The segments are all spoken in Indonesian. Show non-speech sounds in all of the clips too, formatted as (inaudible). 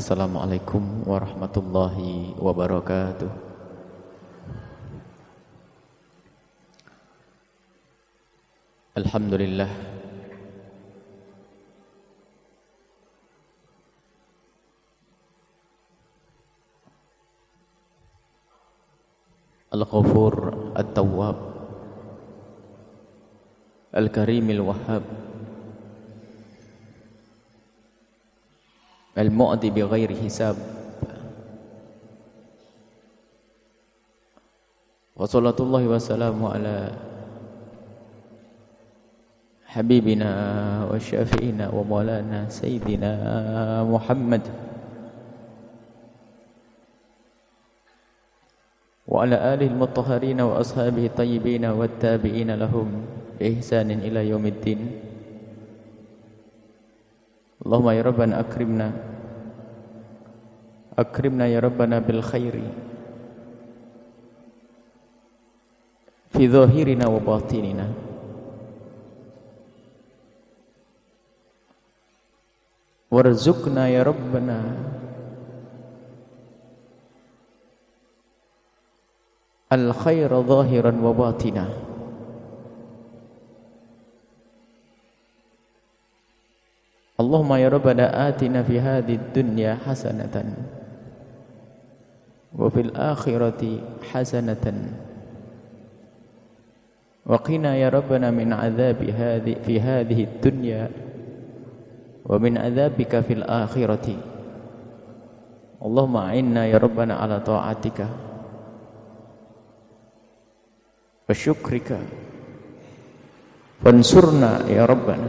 Assalamualaikum warahmatullahi wabarakatuh. Alhamdulillah. Al-Ghafur At-Tawwab. Al-Karim Al-Wahhab المؤذي بغير حساب. وصلى الله وسلم على حبيبنا وشافينا ومولانا سيدنا محمد. وعلى آله المطهرين وأصحابه الطيبين والتابعين لهم بإحسان إلى يوم الدين. اللهم يا ربنا أكرمنا. أكرمنا يا ربنا بالخير. في ظاهرنا وباطننا. وارزقنا يا ربنا. الخير ظاهرا وباطنا. اللهم يا ربنا آتنا في هذه الدنيا حسنة وفي الآخرة حسنة وقنا يا ربنا من عذاب هذه في هذه الدنيا ومن عذابك في الآخرة. اللهم أعنا يا ربنا على طاعتك وشكرك. وانصرنا يا ربنا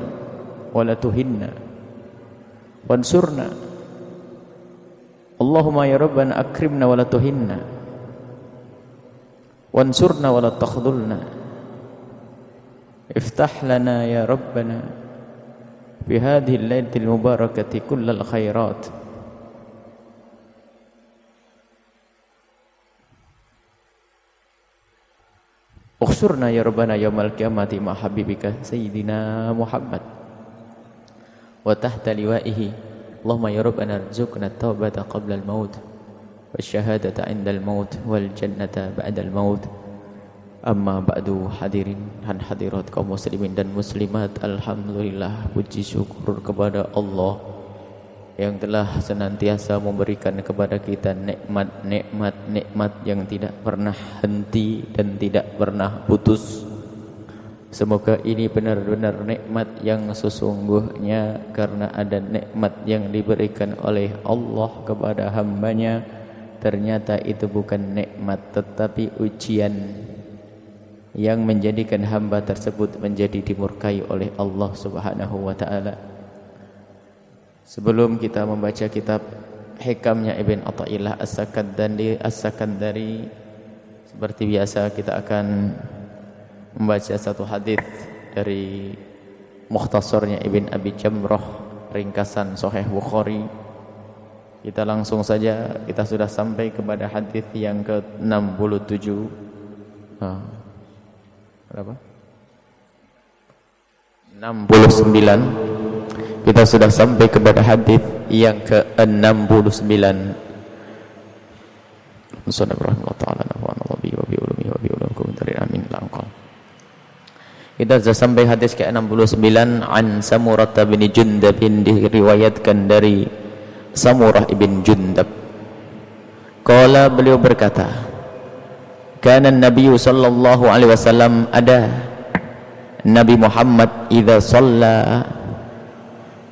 ولا تهنا. وانصرنا. اللهم يا ربنا أكرمنا ولا تهنا. وانصرنا ولا تخذلنا. افتح لنا يا ربنا في هذه الليلة المباركة كل الخيرات. Ukhsurna ya Rabbana yaumal qiyamati ma habibika sayyidina Muhammad wa tahta liwaihi Allahumma ya Rabbana arzuqna taubata qabla al-maut 'inda al-maut wal jannata ba'da al-maut amma ba'du hadirin dan hadirat kaum muslimin dan muslimat alhamdulillah puji syukur kepada Allah yang telah senantiasa memberikan kepada kita nikmat-nikmat-nikmat yang tidak pernah henti dan tidak pernah putus. Semoga ini benar-benar nikmat yang sesungguhnya karena ada nikmat yang diberikan oleh Allah kepada hambanya ternyata itu bukan nikmat tetapi ujian yang menjadikan hamba tersebut menjadi dimurkai oleh Allah Subhanahu wa taala. Sebelum kita membaca kitab Hikamnya Ibn Atta'illah As-Sakandari As-Sakandari Seperti biasa kita akan membaca satu hadis dari mukhtasarnya Ibn Abi Jamrah ringkasan Sahih Bukhari. Kita langsung saja kita sudah sampai kepada hadis yang ke-67. Ha. berapa? 69 kita sudah sampai kepada hadis yang ke-69 kita sudah sampai hadis ke-69 an Samurah bin Jundab diriwayatkan dari Samurah ibn Jundab. Kala beliau berkata Kana Nabi sallallahu alaihi wasallam ada Nabi Muhammad idza shalla.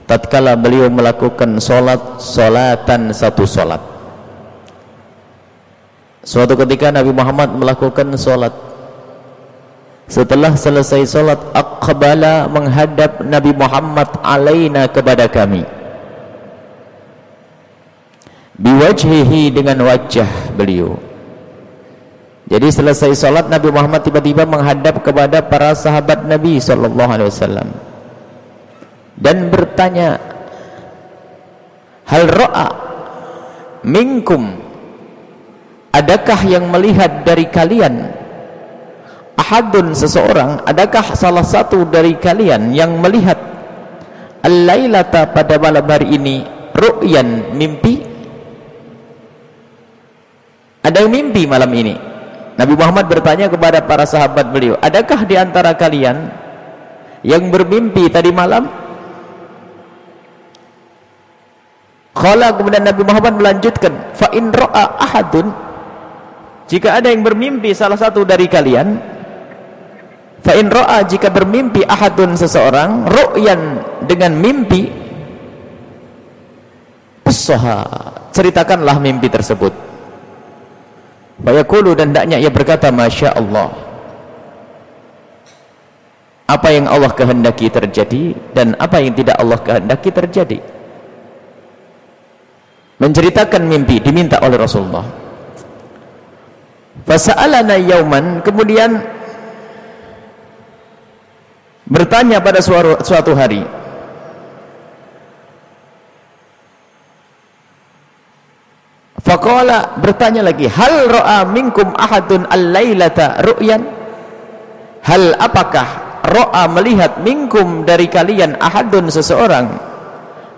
Tatkala beliau melakukan solat solatan satu solat suatu ketika Nabi Muhammad melakukan solat setelah selesai solat aqbala menghadap Nabi Muhammad alaina kepada kami. Biwajhihi dengan wajah beliau. Jadi selesai solat Nabi Muhammad tiba-tiba menghadap kepada para sahabat Nabi wasallam. Dan bertanya hal ra'a minkum? Adakah yang melihat dari kalian ahadun seseorang adakah salah satu dari kalian yang melihat al-lailata pada malam hari ini ru'yan mimpi? Ada yang mimpi malam ini? Nabi Muhammad bertanya kepada para sahabat beliau adakah di antara kalian yang bermimpi tadi malam? Kala kemudian Nabi Muhammad melanjutkan fa in ra'a ahadun jika ada yang bermimpi salah satu dari kalian fa in ra'a jika bermimpi ahadun seseorang ru'yan dengan mimpi usaha ceritakanlah mimpi tersebut. Fayaqulu dan daknya ia berkata Masya Allah Apa yang Allah kehendaki terjadi Dan apa yang tidak Allah kehendaki terjadi? Menceritakan mimpi diminta oleh Rasulullah. Fasa'alana yauman Kemudian Bertanya pada suatu hari Faqala bertanya lagi, hal ra'a minkum ahadun al-lailata ru'yan? Hal apakah ra'a melihat minkum dari kalian ahadun seseorang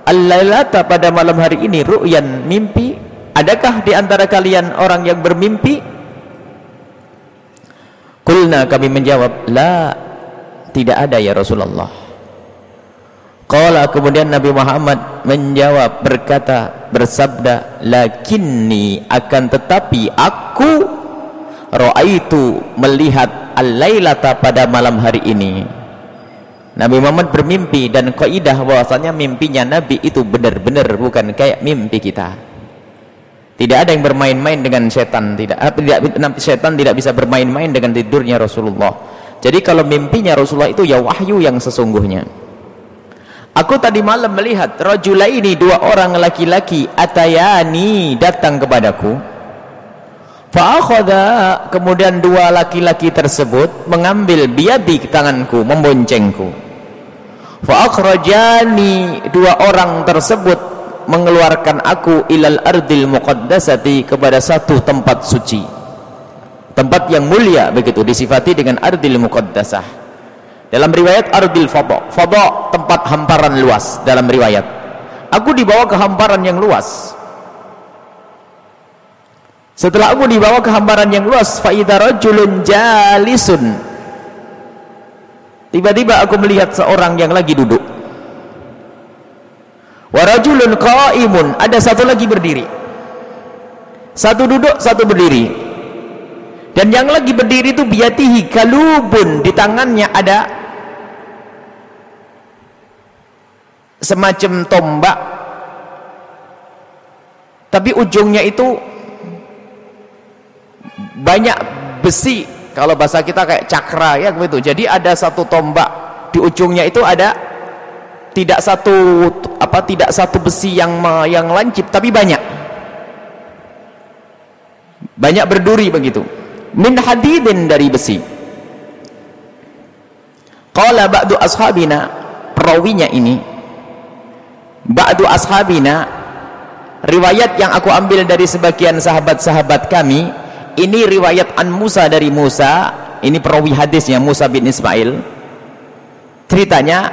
al-lailata pada malam hari ini ru'yan mimpi? Adakah di antara kalian orang yang bermimpi? Kulna kami menjawab, la tidak ada ya Rasulullah. Qala kemudian Nabi Muhammad menjawab berkata bersabda lakinni akan tetapi aku raaitu melihat al-lailata pada malam hari ini. Nabi Muhammad bermimpi dan kaidah bahwasanya mimpinya Nabi itu benar-benar bukan kayak mimpi kita. Tidak ada yang bermain-main dengan setan tidak tidak setan tidak bisa bermain-main dengan tidurnya Rasulullah jadi kalau mimpinya Rasulullah itu ya wahyu yang sesungguhnya Aku tadi malam melihat rajulaini dua orang laki-laki atayani datang kepadaku. Fa'akhadha kemudian dua laki-laki tersebut mengambil biadi tanganku, memboncengku. Fa'akhrajani dua orang tersebut mengeluarkan aku ilal ardil muqaddasati kepada satu tempat suci. Tempat yang mulia begitu disifati dengan ardil muqaddasah dalam riwayat Ardil Fadha. Fadha tempat hamparan luas dalam riwayat. Aku dibawa ke hamparan yang luas. Setelah aku dibawa ke hamparan yang luas, faida rajulun jalisun. Tiba-tiba aku melihat seorang yang lagi duduk. Wa rajulun qaimun, ada satu lagi berdiri. Satu duduk, satu berdiri. Dan yang lagi berdiri itu biatihi kalubun, di tangannya ada semacam tombak. Tapi ujungnya itu banyak besi kalau bahasa kita kayak cakra ya begitu jadi ada satu tombak di ujungnya itu ada tidak satu apa tidak satu besi yang yang lancip tapi banyak. Banyak berduri begitu min hadidin dari besi. Qala ba'du ashabina perawinya ini ba'du ashabina riwayat yang aku ambil dari sebagian sahabat-sahabat kami ini riwayat an Musa dari Musa ini perawi hadisnya Musa bin Ismail. Ceritanya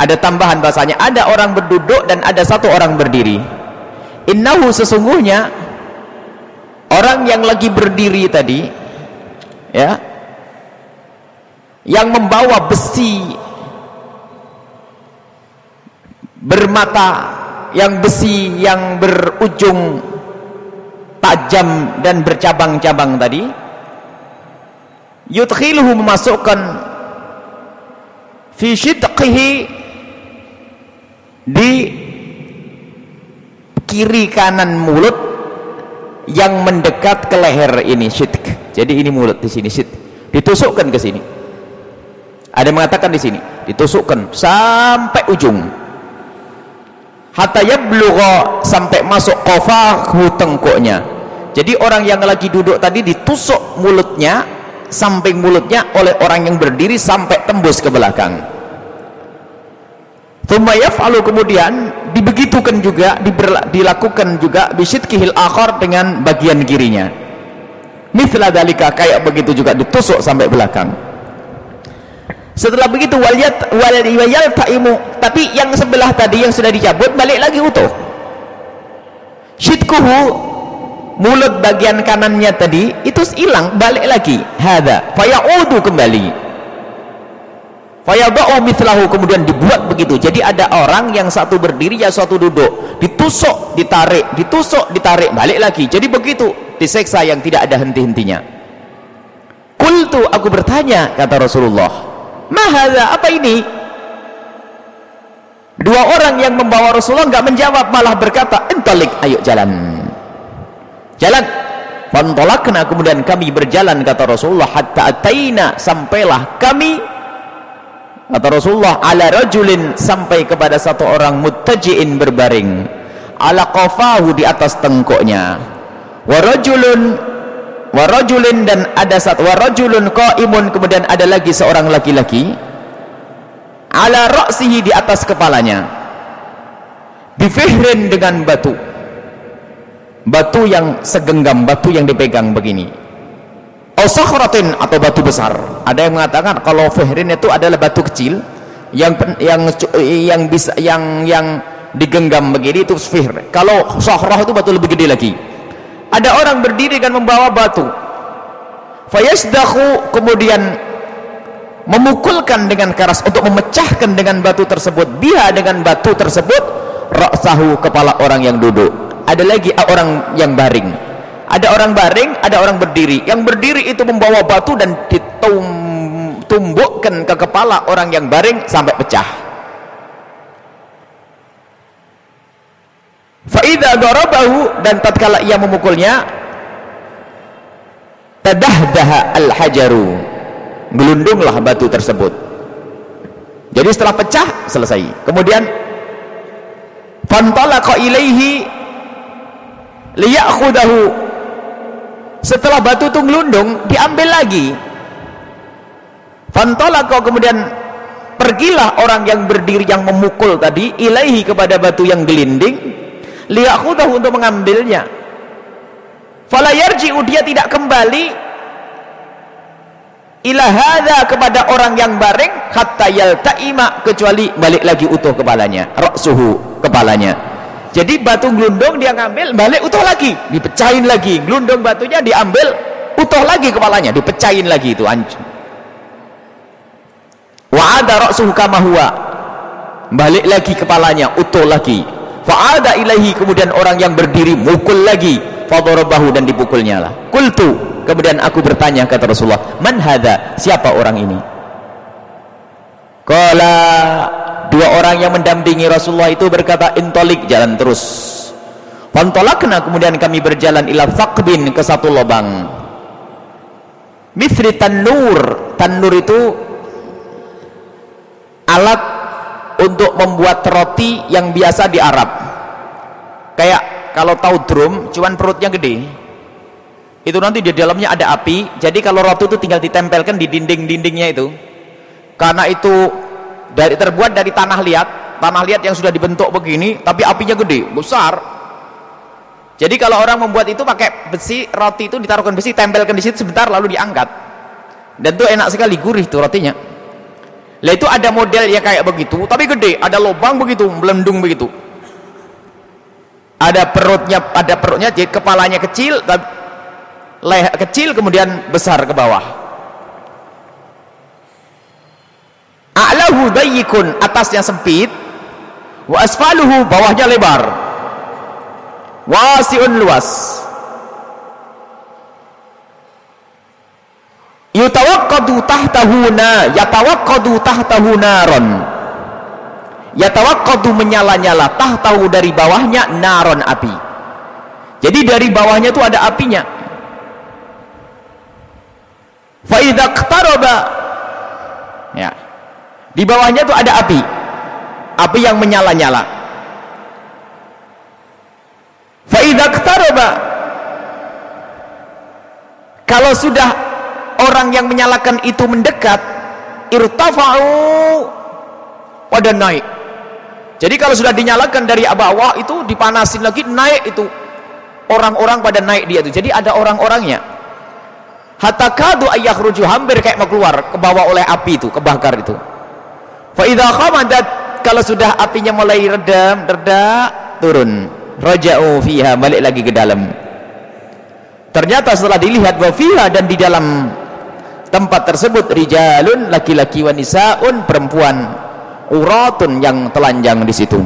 ada tambahan bahasanya ada orang berduduk dan ada satu orang berdiri. Innahu sesungguhnya orang yang lagi berdiri tadi ya yang membawa besi bermata yang besi yang berujung tajam dan bercabang-cabang tadi yudkhiluhu memasukkan fi shidqihi di kiri kanan mulut yang mendekat ke leher ini shidq jadi ini mulut di sini shidq ditusukkan ke sini. Ada yang mengatakan di sini ditusukkan sampai ujung. Hatta yablugha sampai masuk qafahu tengkuknya. Jadi orang yang lagi duduk tadi ditusuk mulutnya samping mulutnya oleh orang yang berdiri sampai tembus ke belakang thumma yaf'alu kemudian dibegitukan juga dilakukan juga bisyidkihil akhar dengan bagian kirinya. Mithla dalika kayak begitu juga ditusuk sampai belakang. Setelah begitu waliyat waliyal taimu tapi yang sebelah tadi yang sudah dicabut balik lagi utuh. Syidkuhu mulut bagian kanannya tadi itu hilang balik lagi. Hadza fayaudu kembali fayadau mithlahu kemudian dibuat begitu. Jadi ada orang yang satu berdiri ya satu duduk. Ditusuk ditarik. Ditusuk ditarik. Balik lagi. Jadi begitu. Diseksa yang tidak ada henti-hentinya. Kultu aku bertanya kata Rasulullah. Mahadha apa ini? Dua orang yang membawa Rasulullah nggak menjawab malah berkata entalik ayo jalan. Jalan. Fantolakna kemudian kami berjalan kata Rasulullah hatta ataina sampailah kami kata Rasulullah ala rajulin sampai kepada satu orang muttaji'in berbaring. Ala qafahu di atas tengkuknya. Wa rajulun wa rajulin dan ada satu wa rajulun qaimun kemudian ada lagi seorang laki-laki. Ala ra'sihi di atas kepalanya. Bifihrin dengan batu. Batu yang segenggam batu yang dipegang begini Osakhratin atau batu besar. Ada yang mengatakan kalau fihrin itu adalah batu kecil yang yang yang bisa yang yang digenggam begini itu fihr. Kalau sakhrah itu batu lebih gede lagi. Ada orang berdiri dan membawa batu. Fayasdahu kemudian memukulkan dengan keras untuk memecahkan dengan batu tersebut biha dengan batu tersebut ra'sahu kepala orang yang duduk ada lagi orang yang baring ada orang baring ada orang berdiri. Yang berdiri itu membawa batu dan ditumbukkan ke kepala orang yang baring sampai pecah. Faida darabahu dan tatkala ia memukulnya tadahdaha al-hajaru. Gelundunglah batu tersebut. Jadi setelah pecah selesai. Kemudian fantalaqa ilaihi liya'khudahu setelah batu itu ngelundung diambil lagi. Fantolako kemudian pergilah orang yang berdiri yang memukul tadi ilaihi kepada batu yang gelinding liyakhudahu untuk mengambilnya. Falayarji'u dia tidak kembali. Ilahada kepada orang yang baring hatta yalta'ima kecuali balik lagi utuh kepalanya roksuhu kepalanya jadi batu gelundung dia ngambil balik utuh lagi. Dipecahin lagi. Gelundung batunya diambil utuh lagi kepalanya. Dipecahin lagi itu hancur. Wa'ada ra'suhu kama huwa. Balik lagi kepalanya utuh lagi. Fa'ada ilahi kemudian orang yang berdiri mukul lagi. Fadarabahu dan dipukulnya lah. Kultu kemudian aku bertanya kata Rasulullah man hadha? Siapa orang ini? Kala dua orang yang mendampingi Rasulullah itu berkata intolik jalan terus. Fantolakna kemudian kami berjalan ila faqbin ke satu lubang. Mithri tanur. Tanur itu alat untuk membuat roti yang biasa di Arab. Kayak kalau tahu drum cuman perutnya gede. Itu nanti di dalamnya ada api. Jadi kalau roti itu tinggal ditempelkan di dinding-dindingnya itu. Karena itu dari terbuat dari tanah liat tanah liat yang sudah dibentuk begini tapi apinya gede besar. Jadi kalau orang membuat itu pakai besi roti itu ditaruhkan besi tempelkan di situ sebentar lalu diangkat. Dan itu enak sekali gurih tuh rotinya. Lah itu ada model ya kayak begitu tapi gede ada lubang begitu melendung begitu. Ada perutnya ada perutnya jadi kepalanya kecil leher kecil kemudian besar ke bawah a'lahu dayyikun atasnya sempit. Wa asfaluhu bawahnya lebar. Wasi'un luas. Yutawaqqadu tahtahu na yatawaqqadu tahtahu naron. Yatawaqqadu menyala-nyala tahtahu dari bawahnya naron api. Jadi dari bawahnya itu ada apinya. Fa idza ya di bawahnya itu ada api. Api yang menyala-nyala. Kalau sudah orang yang menyalakan itu mendekat irtafa'u pada naik. Jadi kalau sudah dinyalakan dari bawah itu dipanasin lagi naik itu. Orang-orang pada naik dia itu. Jadi ada orang-orangnya. Hatta kadu rujuk hampir kayak mau keluar ke bawah oleh api itu kebakar itu fa idza khamadat kalau sudah apinya mulai redam reda turun. Raja'u fiha balik lagi ke dalam. Ternyata setelah dilihat wafiha dan di dalam tempat tersebut rijalun laki-laki wanisaun perempuan uratun yang telanjang di situ.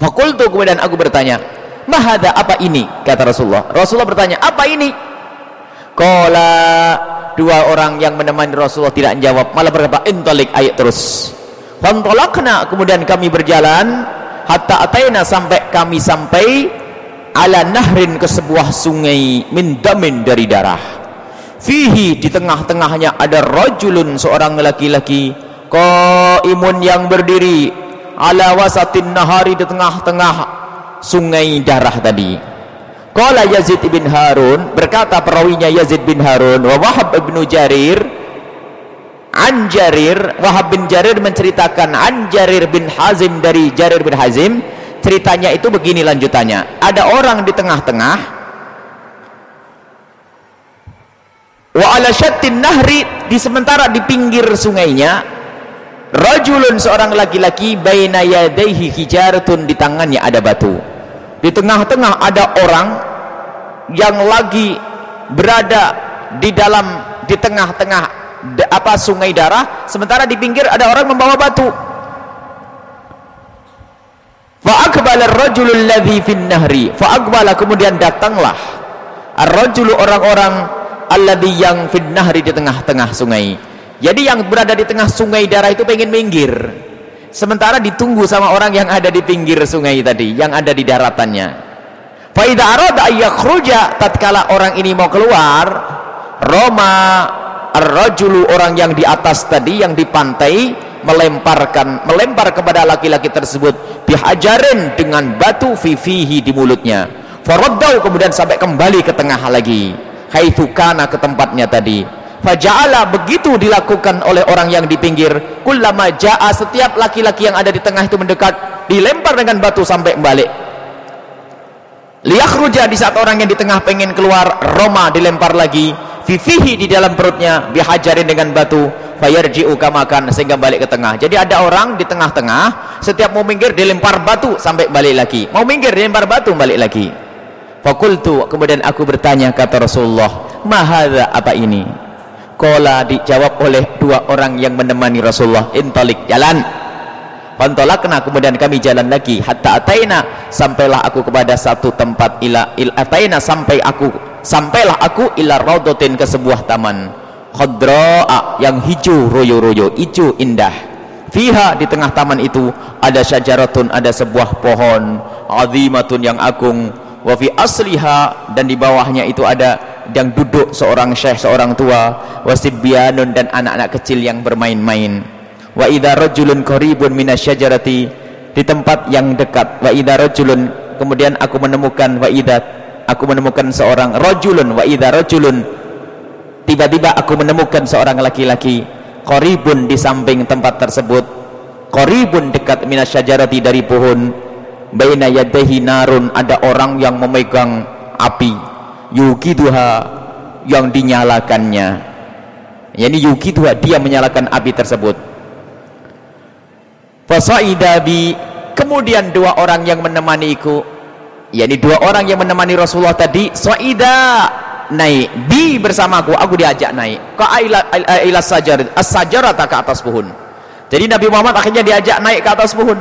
Fakultu kemudian aku bertanya mahada apa ini? kata Rasulullah. Rasulullah bertanya apa ini? Kola dua orang yang menemani Rasulullah tidak menjawab. Malah berkata intalik ayat terus fantolakna kemudian kami berjalan hatta ataina sampai kami sampai ala nahrin ke sebuah sungai min damin dari darah. Fihi di tengah-tengahnya ada rajulun seorang laki-laki qaimun yang berdiri ala wasatin nahari di tengah-tengah sungai darah tadi. Qala Yazid bin Harun berkata perawinya Yazid bin Harun wa Wahab bin Jarir an Jarir Wahab bin Jarir menceritakan an Jarir bin Hazim dari Jarir bin Hazim. Ceritanya itu begini lanjutannya. Ada orang di tengah-tengah. Wa ala syattin nahri di sementara di pinggir sungainya rajulun seorang laki-laki baina yadaihi hijaratun di tangannya ada batu. Di tengah-tengah ada orang yang lagi berada di dalam di tengah-tengah apa sungai darah? Sementara di pinggir ada orang membawa batu. Fa aqbala ar-rajulul ladzi fin nahri. Fa aqbala kemudian datanglah ar-rajulu orang-orang alladhi yang nahri di tengah-tengah sungai. Jadi yang berada di tengah sungai darah itu pengen minggir. Sementara ditunggu sama orang yang ada di pinggir sungai tadi yang ada di daratannya. Faida arada ayakhruja tatkala orang ini mau keluar Roma ar-rajulu orang yang di atas tadi yang di pantai melemparkan melempar kepada laki-laki tersebut bihajarin dengan batu fifihi di mulutnya. Faraddau kemudian sampai kembali ke tengah lagi. Haitsu kana ke tempatnya tadi. Faja'ala begitu dilakukan oleh orang yang di pinggir. Kullama ja'a setiap laki-laki yang ada di tengah itu mendekat dilempar dengan batu sampai balik liyakhruja di saat orang yang di tengah pengen keluar Roma dilempar lagi fifihi di dalam perutnya bihajarin dengan batu fayarji'u kamakan sehingga balik ke tengah jadi ada orang di tengah-tengah setiap mau minggir dilempar batu sampai balik lagi mau minggir dilempar batu balik lagi Fakultu kemudian aku bertanya kata Rasulullah, "Mahadza apa ini?" Kola dijawab oleh dua orang yang menemani Rasulullah, "Intalik jalan." Fantolakna kemudian kami jalan lagi. Hatta ataina sampailah aku kepada satu tempat ila il ataina sampai aku sampailah aku ila raudatin ke sebuah taman. Khadra'a yang hijau royo-royo hijau indah. Fiha di tengah taman itu ada syajaratun ada sebuah pohon azimatun yang agung. Wa fi asliha dan di bawahnya itu ada yang duduk seorang syekh seorang tua. Wasibyanun dan anak-anak kecil yang bermain-main wa idza rajulun qaribun minasyajarati di tempat yang dekat. Wa idza rajulun kemudian aku menemukan wa idza aku menemukan seorang rajulun. Wa idza rajulun tiba-tiba aku menemukan seorang laki-laki qaribun di samping tempat tersebut. Qaribun dekat minasyajarati dari pohon. Baina yadaihi narun ada orang yang memegang api. Yukiduha yang dinyalakannya. Yani yukiduha dia menyalakan api tersebut fasaida kemudian dua orang yang menemaniku yakni dua orang yang menemani Rasulullah tadi saida naik. Bi bersamaku aku diajak naik. Ke ila ila sajar as-sajarata ke atas pohon. Jadi Nabi Muhammad akhirnya diajak naik ke atas pohon.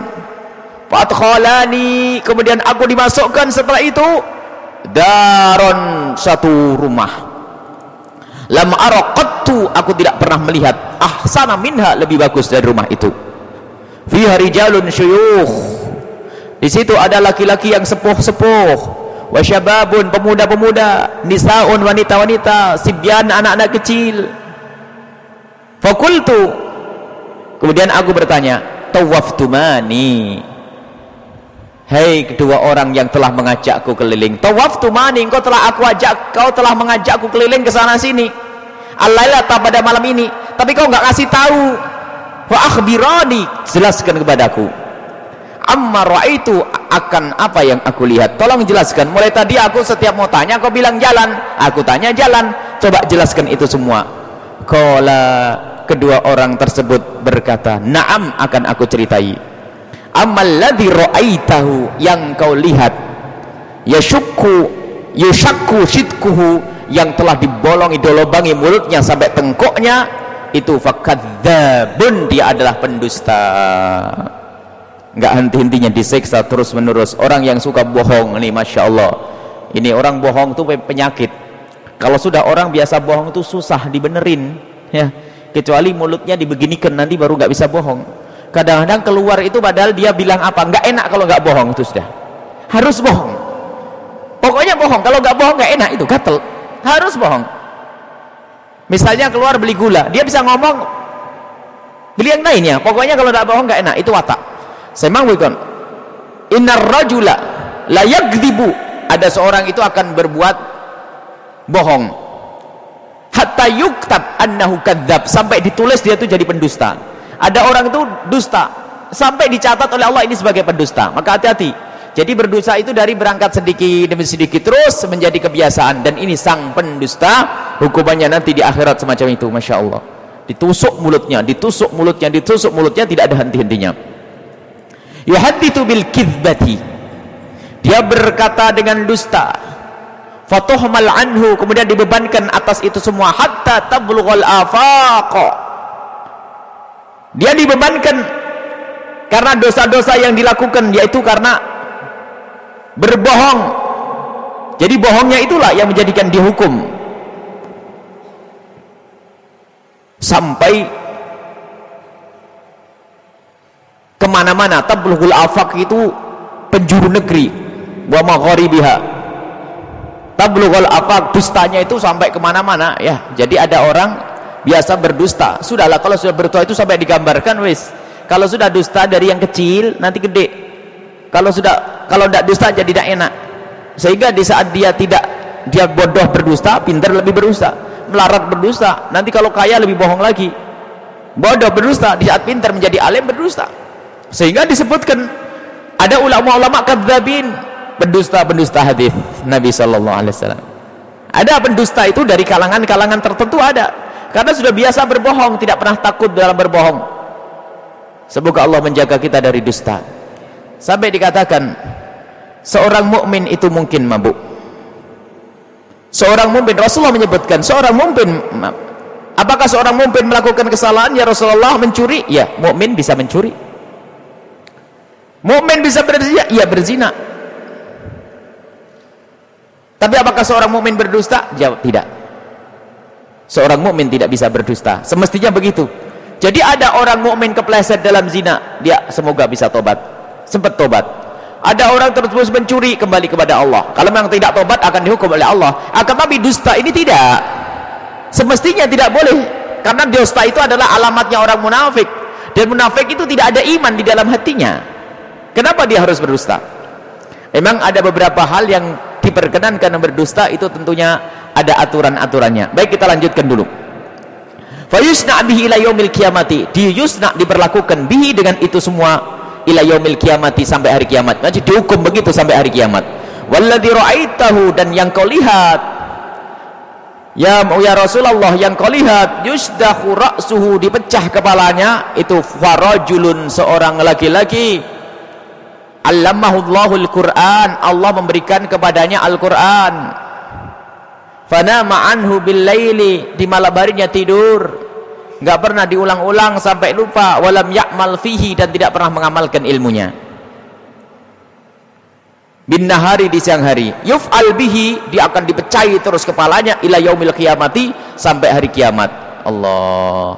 Fatkhalani kemudian aku dimasukkan setelah itu daron satu rumah. Lam araqattu. Aku tidak pernah melihat ahsana minha lebih bagus dari rumah itu fiha rijalun syuyukh. Di situ ada laki-laki yang sepuh-sepuh. Wasyababun pemuda-pemuda. Nisaun wanita-wanita. Sibyan anak-anak kecil. Fakultu. Kemudian aku bertanya tawaftumani? Hei kedua orang yang telah mengajakku keliling. Tawaf tu mani, kau telah aku ajak, kau telah mengajakku keliling ke sana sini. Alailata pada malam ini, tapi kau enggak kasih tahu. Wa akhbirani, jelaskan kepadaku. Amma itu akan apa yang aku lihat. Tolong jelaskan. Mulai tadi aku setiap mau tanya, kau bilang jalan. Aku tanya jalan. Coba jelaskan itu semua. Kala kedua orang tersebut berkata, "Na'am akan aku ceritai." amal ladhi ra'aitahu yang kau lihat yashukku yushakku shidkuhu yang telah dibolongi dolobangi mulutnya sampai tengkoknya itu fakadzabun dia adalah pendusta. Enggak henti-hentinya disiksa terus menerus orang yang suka bohong ini Masya Allah. Ini orang bohong itu penyakit. Kalau sudah orang biasa bohong itu susah dibenerin ya. Kecuali mulutnya dibeginikan nanti baru nggak bisa bohong. Kadang-kadang keluar itu padahal dia bilang apa? Nggak enak kalau nggak bohong itu sudah. Harus bohong. Pokoknya bohong. Kalau nggak bohong nggak enak. Itu gatel. Harus bohong misalnya keluar beli gula dia bisa ngomong beli yang lainnya pokoknya kalau nggak bohong nggak enak itu watak. Semang bukan. Innar rajula la yakdzibu ada seorang itu akan berbuat bohong. Hatta yuktab annahu kadzab sampai ditulis dia itu jadi pendusta. Ada orang itu dusta. Sampai dicatat oleh Allah ini sebagai pendusta. Maka hati-hati jadi berdosa itu dari berangkat sedikit demi sedikit terus menjadi kebiasaan. Dan ini sang pendusta hukumannya nanti di akhirat semacam itu Masya Allah. Ditusuk mulutnya ditusuk mulutnya ditusuk mulutnya tidak ada henti-hentinya. Yuhadithu bil kidbati dia berkata dengan dusta fatuhmal anhu kemudian dibebankan atas itu semua hatta tablughal afaq. Dia dibebankan karena dosa-dosa yang dilakukan yaitu karena berbohong. Jadi bohongnya itulah yang menjadikan dihukum sampai ke mana-mana tablughul afaq itu penjuru negeri wa magharibiha. Tablughul afaq dustanya itu sampai ke mana-mana ya. Jadi ada orang biasa berdusta. Sudahlah kalau sudah berdusta itu sampai digambarkan wis. Kalau sudah dusta dari yang kecil nanti gede kalau sudah kalau tidak dusta jadi tidak enak. Sehingga di saat dia tidak dia bodoh berdusta pintar lebih berdusta. Melarat berdusta. Nanti kalau kaya lebih bohong lagi. Bodoh berdusta di saat pintar menjadi alim berdusta. Sehingga disebutkan ada ulama-ulama kadzabin pendusta-pendusta hadis Nabi Shallallahu Alaihi Wasallam. Ada pendusta itu dari kalangan-kalangan tertentu ada. Karena sudah biasa berbohong tidak pernah takut dalam berbohong. Semoga Allah menjaga kita dari dusta sampai dikatakan seorang mukmin itu mungkin mabuk seorang mukmin Rasulullah menyebutkan seorang mukmin apakah seorang mukmin melakukan kesalahan ya Rasulullah mencuri ya mukmin bisa mencuri mukmin bisa berzina ya berzina tapi apakah seorang mukmin berdusta? Jawab tidak. Seorang mukmin tidak bisa berdusta. Semestinya begitu. Jadi ada orang mukmin kepleset dalam zina, dia semoga bisa tobat. Sempat tobat. Ada orang terus mencuri kembali kepada Allah. Kalau memang tidak tobat akan dihukum oleh Allah. Akan tapi dusta ini tidak. Semestinya tidak boleh. Karena dusta itu adalah alamatnya orang munafik. Dan munafik itu tidak ada iman di dalam hatinya. Kenapa dia harus berdusta? Memang ada beberapa hal yang diperkenankan berdusta itu tentunya ada aturan-aturannya baik kita lanjutkan dulu fayusna bihi ila yaumil kiamati diyusna diperlakukan bihi dengan itu semua ila yaumil kiamati sampai hari kiamat. Jadi dihukum begitu sampai hari kiamat. Walladhi ra'aitahu dan yang kau lihat Ya ya Rasulullah yang kau lihat yusdahu ra'suhu dipecah kepalanya itu farajulun seorang laki-laki Allamahullahu al-Quran Allah memberikan kepadanya Al-Quran. Fanama anhu bil-laili Di malam harinya tidur Gak pernah diulang-ulang sampai lupa. Walam ya'mal fihi Dan tidak pernah mengamalkan ilmunya. Bin nahari di siang hari. Yuf'al bihi Dia akan dipecahi terus kepalanya Ila yaumil kiamati Sampai hari kiamat. Allah.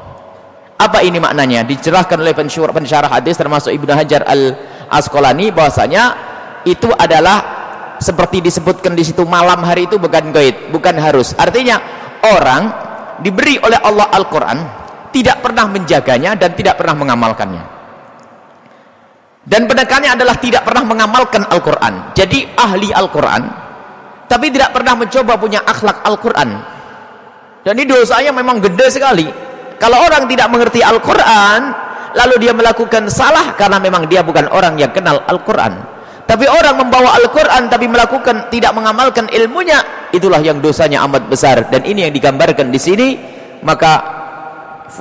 Apa ini maknanya? Dicerahkan oleh pensyarah hadis termasuk Ibnu Hajar al Asqalani bahwasanya itu adalah seperti disebutkan di situ malam hari itu bukan gaib, bukan harus. Artinya orang diberi oleh Allah Al-Qur'an tidak pernah menjaganya dan tidak pernah mengamalkannya. Dan penekannya adalah tidak pernah mengamalkan Al-Qur'an. Jadi ahli Al-Qur'an tapi tidak pernah mencoba punya akhlak Al-Qur'an. Dan ini dosanya memang gede sekali. Kalau orang tidak mengerti Al-Qur'an, lalu dia melakukan salah karena memang dia bukan orang yang kenal Al-Quran tapi orang membawa Al-Quran tapi melakukan tidak mengamalkan ilmunya itulah yang dosanya amat besar dan ini yang digambarkan di sini maka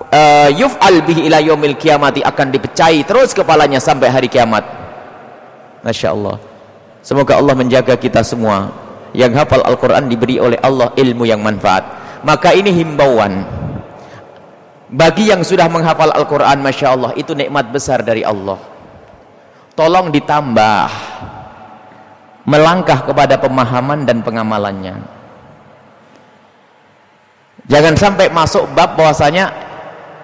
uh, yuf'al bihi ila yaumil kiamati akan dipecahi terus kepalanya sampai hari kiamat. Masya semoga Allah menjaga kita semua yang hafal Al-Quran diberi oleh Allah ilmu yang manfaat. Maka ini himbauan. Bagi yang sudah menghafal Al-Quran Masya Allah itu nikmat besar dari Allah. Tolong ditambah melangkah kepada pemahaman dan pengamalannya. Jangan sampai masuk bab bahwasanya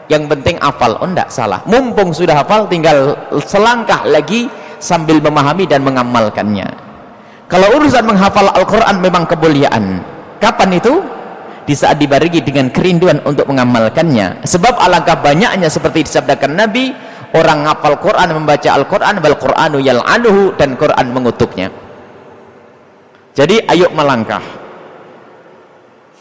yang penting hafal. Oh enggak salah. Mumpung sudah hafal tinggal selangkah lagi sambil memahami dan mengamalkannya. Kalau urusan menghafal Al-Quran memang kemuliaan kapan itu? di saat dibarengi dengan kerinduan untuk mengamalkannya. Sebab alangkah banyaknya seperti disabdakan Nabi orang ngapal Quran membaca Al-Quran wal Quranu yal'anuhu dan Quran mengutuknya. Jadi ayo melangkah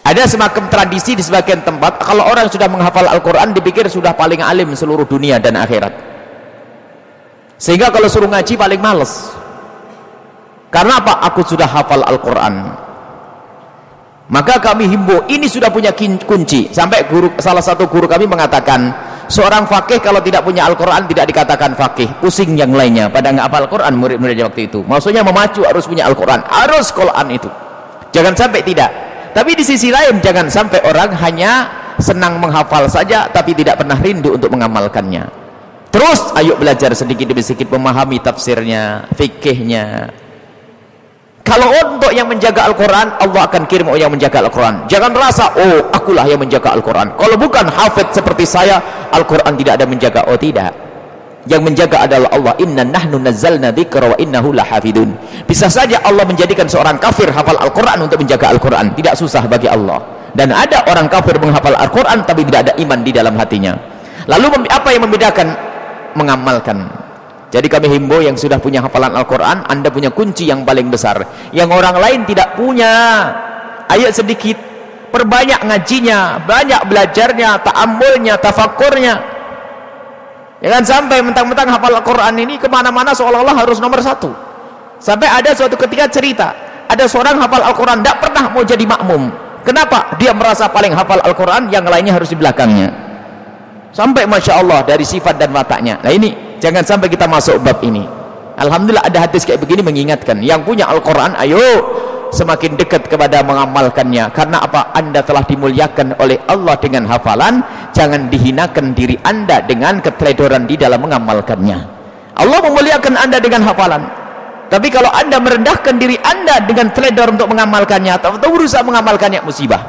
ada semacam tradisi di sebagian tempat kalau orang sudah menghafal Al-Quran dipikir sudah paling alim seluruh dunia dan akhirat. Sehingga kalau suruh ngaji paling males. Karena apa? aku sudah hafal Al-Quran. Maka kami himbau ini sudah punya kunci. Sampai guru salah satu guru kami mengatakan seorang fakih kalau tidak punya Al-Quran tidak dikatakan fakih. Pusing yang lainnya pada nggak apa Al-Quran murid-muridnya waktu itu. Maksudnya memacu harus punya Al-Quran. Harus Quran itu. Jangan sampai tidak tapi di sisi lain jangan sampai orang hanya senang menghafal saja tapi tidak pernah rindu untuk mengamalkannya. Terus ayo belajar sedikit demi sedikit memahami tafsirnya fikihnya kalau untuk yang menjaga Al-Quran Allah akan kirim orang yang menjaga Al-Quran. Jangan rasa oh akulah yang menjaga Al-Quran. Kalau bukan hafid seperti saya Al-Quran tidak ada menjaga. Oh tidak yang menjaga adalah Allah. Inna nahnu nazzalna dzikra wa innahu lahafidun. Bisa saja Allah menjadikan seorang kafir hafal Al-Quran untuk menjaga Al-Quran. Tidak susah bagi Allah. Dan ada orang kafir menghafal Al-Quran tapi tidak ada iman di dalam hatinya. Lalu apa yang membedakan? Mengamalkan. Jadi kami himbau yang sudah punya hafalan Al-Quran, anda punya kunci yang paling besar. Yang orang lain tidak punya. Ayat sedikit, perbanyak ngajinya, banyak belajarnya, ta'amulnya, tafakurnya. Jangan sampai mentang-mentang hafal Al-Quran ini ke mana-mana seolah-olah harus nomor satu. Sampai ada suatu ketika cerita, ada seorang hafal Al-Quran, tidak pernah mau jadi makmum. Kenapa? Dia merasa paling hafal Al-Quran, yang lainnya harus di belakangnya. Sampai Masya Allah dari sifat dan wataknya. Nah ini jangan sampai kita masuk bab ini Alhamdulillah ada hadis kayak begini mengingatkan yang punya Al-Quran ayo semakin dekat kepada mengamalkannya. Karena apa? Anda telah dimuliakan oleh Allah dengan hafalan. Jangan dihinakan diri anda dengan keteledoran di dalam mengamalkannya. Allah memuliakan anda dengan hafalan. Tapi kalau anda merendahkan diri anda dengan teledor untuk mengamalkannya atau berusaha mengamalkannya musibah.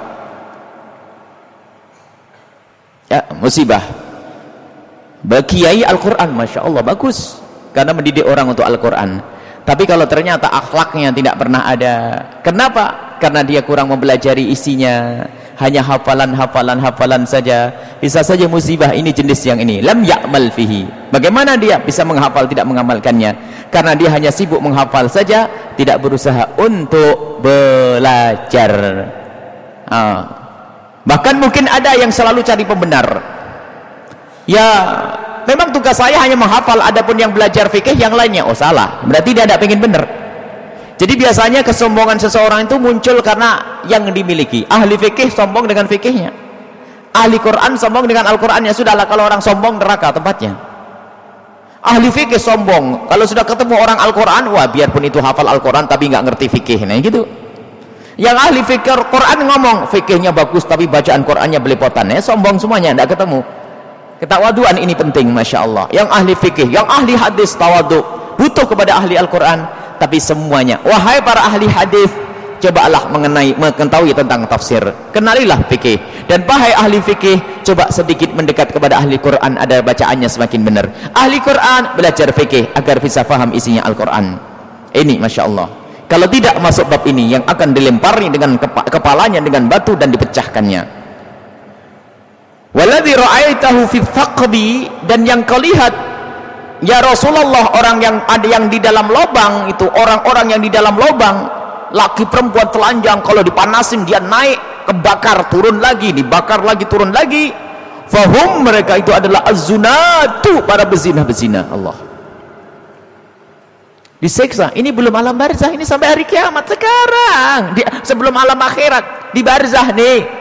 Ya musibah. Kiai Al-Quran Masya Allah bagus. Karena mendidik orang untuk Al-Quran tapi kalau ternyata akhlaknya tidak pernah ada kenapa? karena dia kurang mempelajari isinya. Hanya hafalan-hafalan-hafalan saja. Bisa saja musibah ini jenis yang ini. Lam ya'mal fihi. Bagaimana dia bisa menghafal tidak mengamalkannya? Karena dia hanya sibuk menghafal saja tidak berusaha untuk belajar. Ah. bahkan mungkin ada yang selalu cari pembenar. Ya memang tugas saya hanya menghafal adapun yang belajar fikih yang lainnya. Oh salah. Berarti dia tidak ingin benar. Jadi biasanya kesombongan seseorang itu muncul karena yang dimiliki. Ahli fikih sombong dengan fikihnya. Ahli Quran sombong dengan Al-Qurannya sudahlah kalau orang sombong neraka tempatnya. Ahli fikih sombong. Kalau sudah ketemu orang Al-Quran wah biarpun itu hafal Al-Quran tapi nggak ngerti fikih. Nah gitu. Yang ahli fikir Quran ngomong fikihnya bagus tapi bacaan Qurannya belepotan. Ya sombong semuanya tidak ketemu ketawaduan ini penting Masya Allah. Yang ahli fikih, yang ahli hadis tawadu butuh kepada ahli Al-Quran. Tapi semuanya, wahai para ahli hadis cobalah mengenai mengetahui tentang tafsir. Kenalilah fikih. Dan wahai ahli fikih coba sedikit mendekat kepada ahli Quran ada bacaannya semakin benar. Ahli Quran belajar fikih agar bisa faham isinya Al-Quran. Ini Masya Allah. Kalau tidak masuk bab ini yang akan dilempari dengan kepalanya dengan batu dan dipecahkannya Waladhi ra'aitahu fi thaqbi. Dan yang kau lihat ya Rasulullah orang yang ada yang di dalam lubang itu orang-orang yang di dalam lubang laki perempuan telanjang kalau dipanasin dia naik kebakar turun lagi dibakar lagi turun lagi. Fahum mereka itu adalah az-zunatu para bezina-bezina Allah. Diseksa. Ini belum alam barzah ini sampai hari kiamat. Sekarang di, sebelum alam akhirat di barzah nih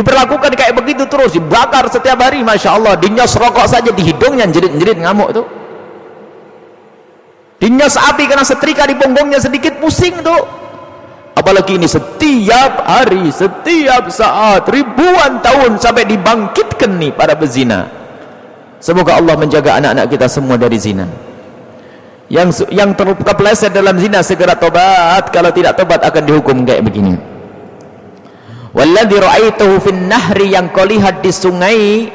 diperlakukan kayak begitu terus dibakar setiap hari Masya Allah. Dinyos rokok saja di hidungnya jerit-jerit ngamuk itu dinyos api karena setrika di punggungnya sedikit pusing tuh. Apalagi ini setiap hari setiap saat ribuan tahun sampai dibangkitkan nih para bezina semoga Allah menjaga anak-anak kita semua dari zina. Yang yang terkepleset dalam zina segera tobat. Kalau tidak tobat akan dihukum kayak begini walladhi ra'aituhu fin nahri yang kau lihat di sungai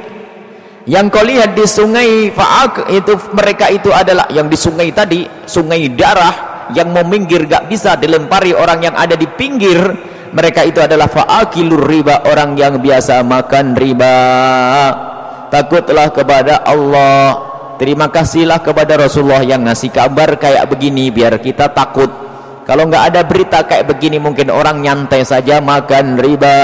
yang kau lihat di sungai fa'ak itu mereka itu adalah yang di sungai tadi sungai darah yang mau minggir gak bisa dilempari orang yang ada di pinggir mereka itu adalah fa'akilur riba orang yang biasa makan riba. Takutlah kepada Allah. Terima kasihlah kepada Rasulullah yang ngasih kabar kayak begini biar kita takut kalau nggak ada berita kayak begini mungkin orang nyantai saja makan riba.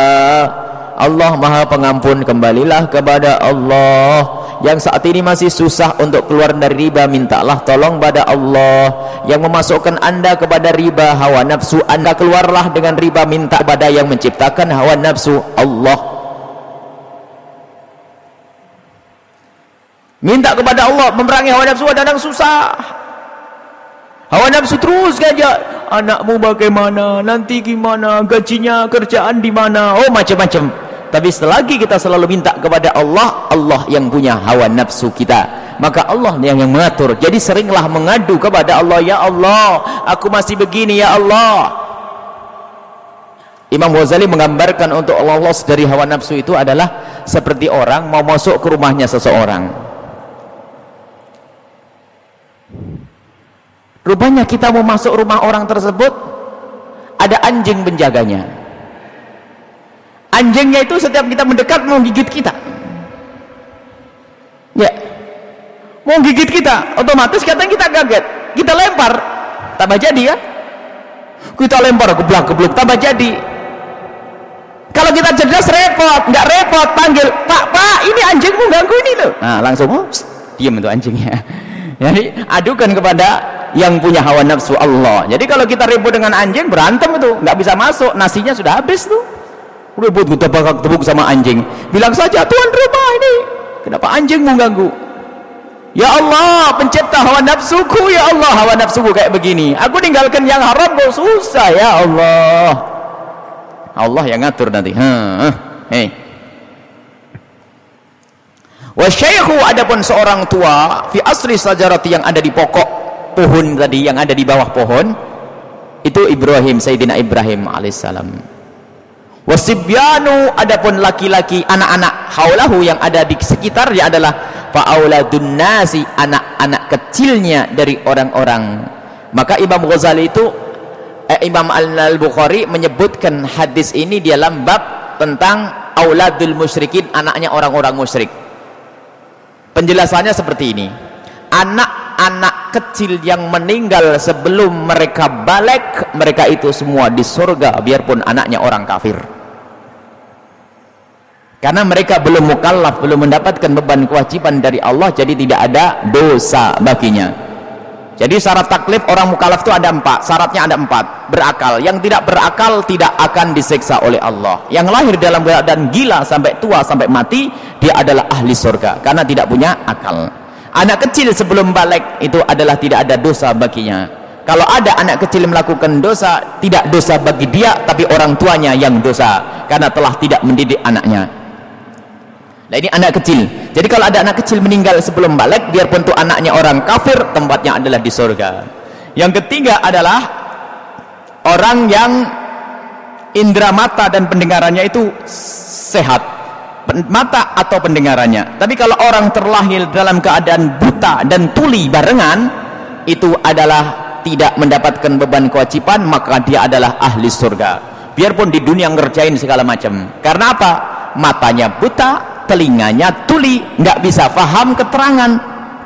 Allah maha pengampun kembalilah kepada Allah. Yang saat ini masih susah untuk keluar dari riba mintalah tolong pada Allah. Yang memasukkan anda kepada riba hawa nafsu anda keluarlah dengan riba minta kepada yang menciptakan hawa nafsu Allah. Minta kepada Allah memerangi hawa nafsu kadang susah hawa nafsu terus saja anakmu bagaimana? Nanti gimana? Gajinya kerjaan di mana? Oh macam-macam. Tapi selagi kita selalu minta kepada Allah Allah yang punya hawa nafsu kita. Maka Allah yang, yang mengatur. Jadi seringlah mengadu kepada Allah ya Allah aku masih begini ya Allah. Imam Ghazali menggambarkan untuk Allah dari hawa nafsu itu adalah seperti orang mau masuk ke rumahnya seseorang rupanya kita mau masuk rumah orang tersebut ada anjing penjaganya. Anjingnya itu setiap kita mendekat mau gigit kita. Ya. Mau gigit kita otomatis katanya kita kaget. Kita lempar tambah jadi ya. Kita lempar geblak geblok tambah jadi. Kalau kita cerdas repot. Nggak repot panggil pak pak ini anjingmu ganggu ini loh. Nah langsung oh, diam itu anjingnya. (laughs) Jadi adukan kepada yang punya hawa nafsu Allah. Jadi kalau kita ribut dengan anjing berantem itu. Nggak bisa masuk. Nasinya sudah habis tuh. Ribut kita bakal tepuk sama anjing. Bilang saja tuan rumah ini kenapa anjing mengganggu ya Allah pencipta hawa nafsuku ya Allah hawa nafsuku kayak begini. Aku tinggalkan yang haram susah ya Allah. Allah yang ngatur nanti. Hei wasyaikhu adapun seorang tua fi asri sajarati yang ada di pokok pohon tadi yang ada di bawah pohon itu Ibrahim Sayyidina Ibrahim alaihissalam. Wasibyanu adapun laki-laki anak-anak haulahu yang ada di sekitarnya adalah fa'auladun nasi anak-anak kecilnya dari orang-orang. Maka Imam Ghazali itu eh, Imam Al-Bukhari menyebutkan hadis ini di dalam bab tentang auladul musyrikin anaknya orang-orang musyrik. Penjelasannya seperti ini anak-anak kecil yang meninggal sebelum mereka balik mereka itu semua di surga biarpun anaknya orang kafir. Karena mereka belum mukallaf belum mendapatkan beban kewajiban dari Allah jadi tidak ada dosa baginya. Jadi syarat taklif orang mukallaf itu ada empat syaratnya ada empat. Berakal. Yang tidak berakal tidak akan diseksa oleh Allah. Yang lahir dalam keadaan gila sampai tua sampai mati dia adalah ahli surga karena tidak punya akal anak kecil sebelum balik itu adalah tidak ada dosa baginya. Kalau ada anak kecil melakukan dosa tidak dosa bagi dia tapi orang tuanya yang dosa karena telah tidak mendidik anaknya. Nah ini anak kecil. Jadi kalau ada anak kecil meninggal sebelum balik biarpun itu anaknya orang kafir tempatnya adalah di surga. Yang ketiga adalah orang yang indera mata dan pendengarannya itu sehat mata atau pendengarannya. Tapi kalau orang terlahir dalam keadaan buta dan tuli barengan itu adalah tidak mendapatkan beban kewajiban maka dia adalah ahli surga. Biarpun di dunia ngerjain segala macam. Karena apa? Matanya buta telinganya tuli nggak bisa paham keterangan.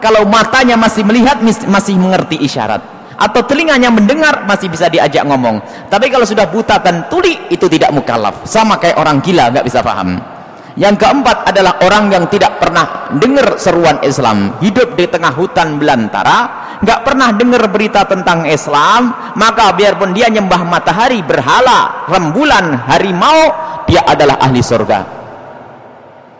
Kalau matanya masih melihat masih mengerti isyarat. Atau telinganya mendengar masih bisa diajak ngomong. Tapi kalau sudah buta dan tuli itu tidak mukallaf. Sama kayak orang gila nggak bisa paham yang keempat adalah orang yang tidak pernah dengar seruan Islam. Hidup di tengah hutan belantara nggak pernah dengar berita tentang Islam maka biarpun dia nyembah matahari berhala rembulan harimau dia adalah ahli surga.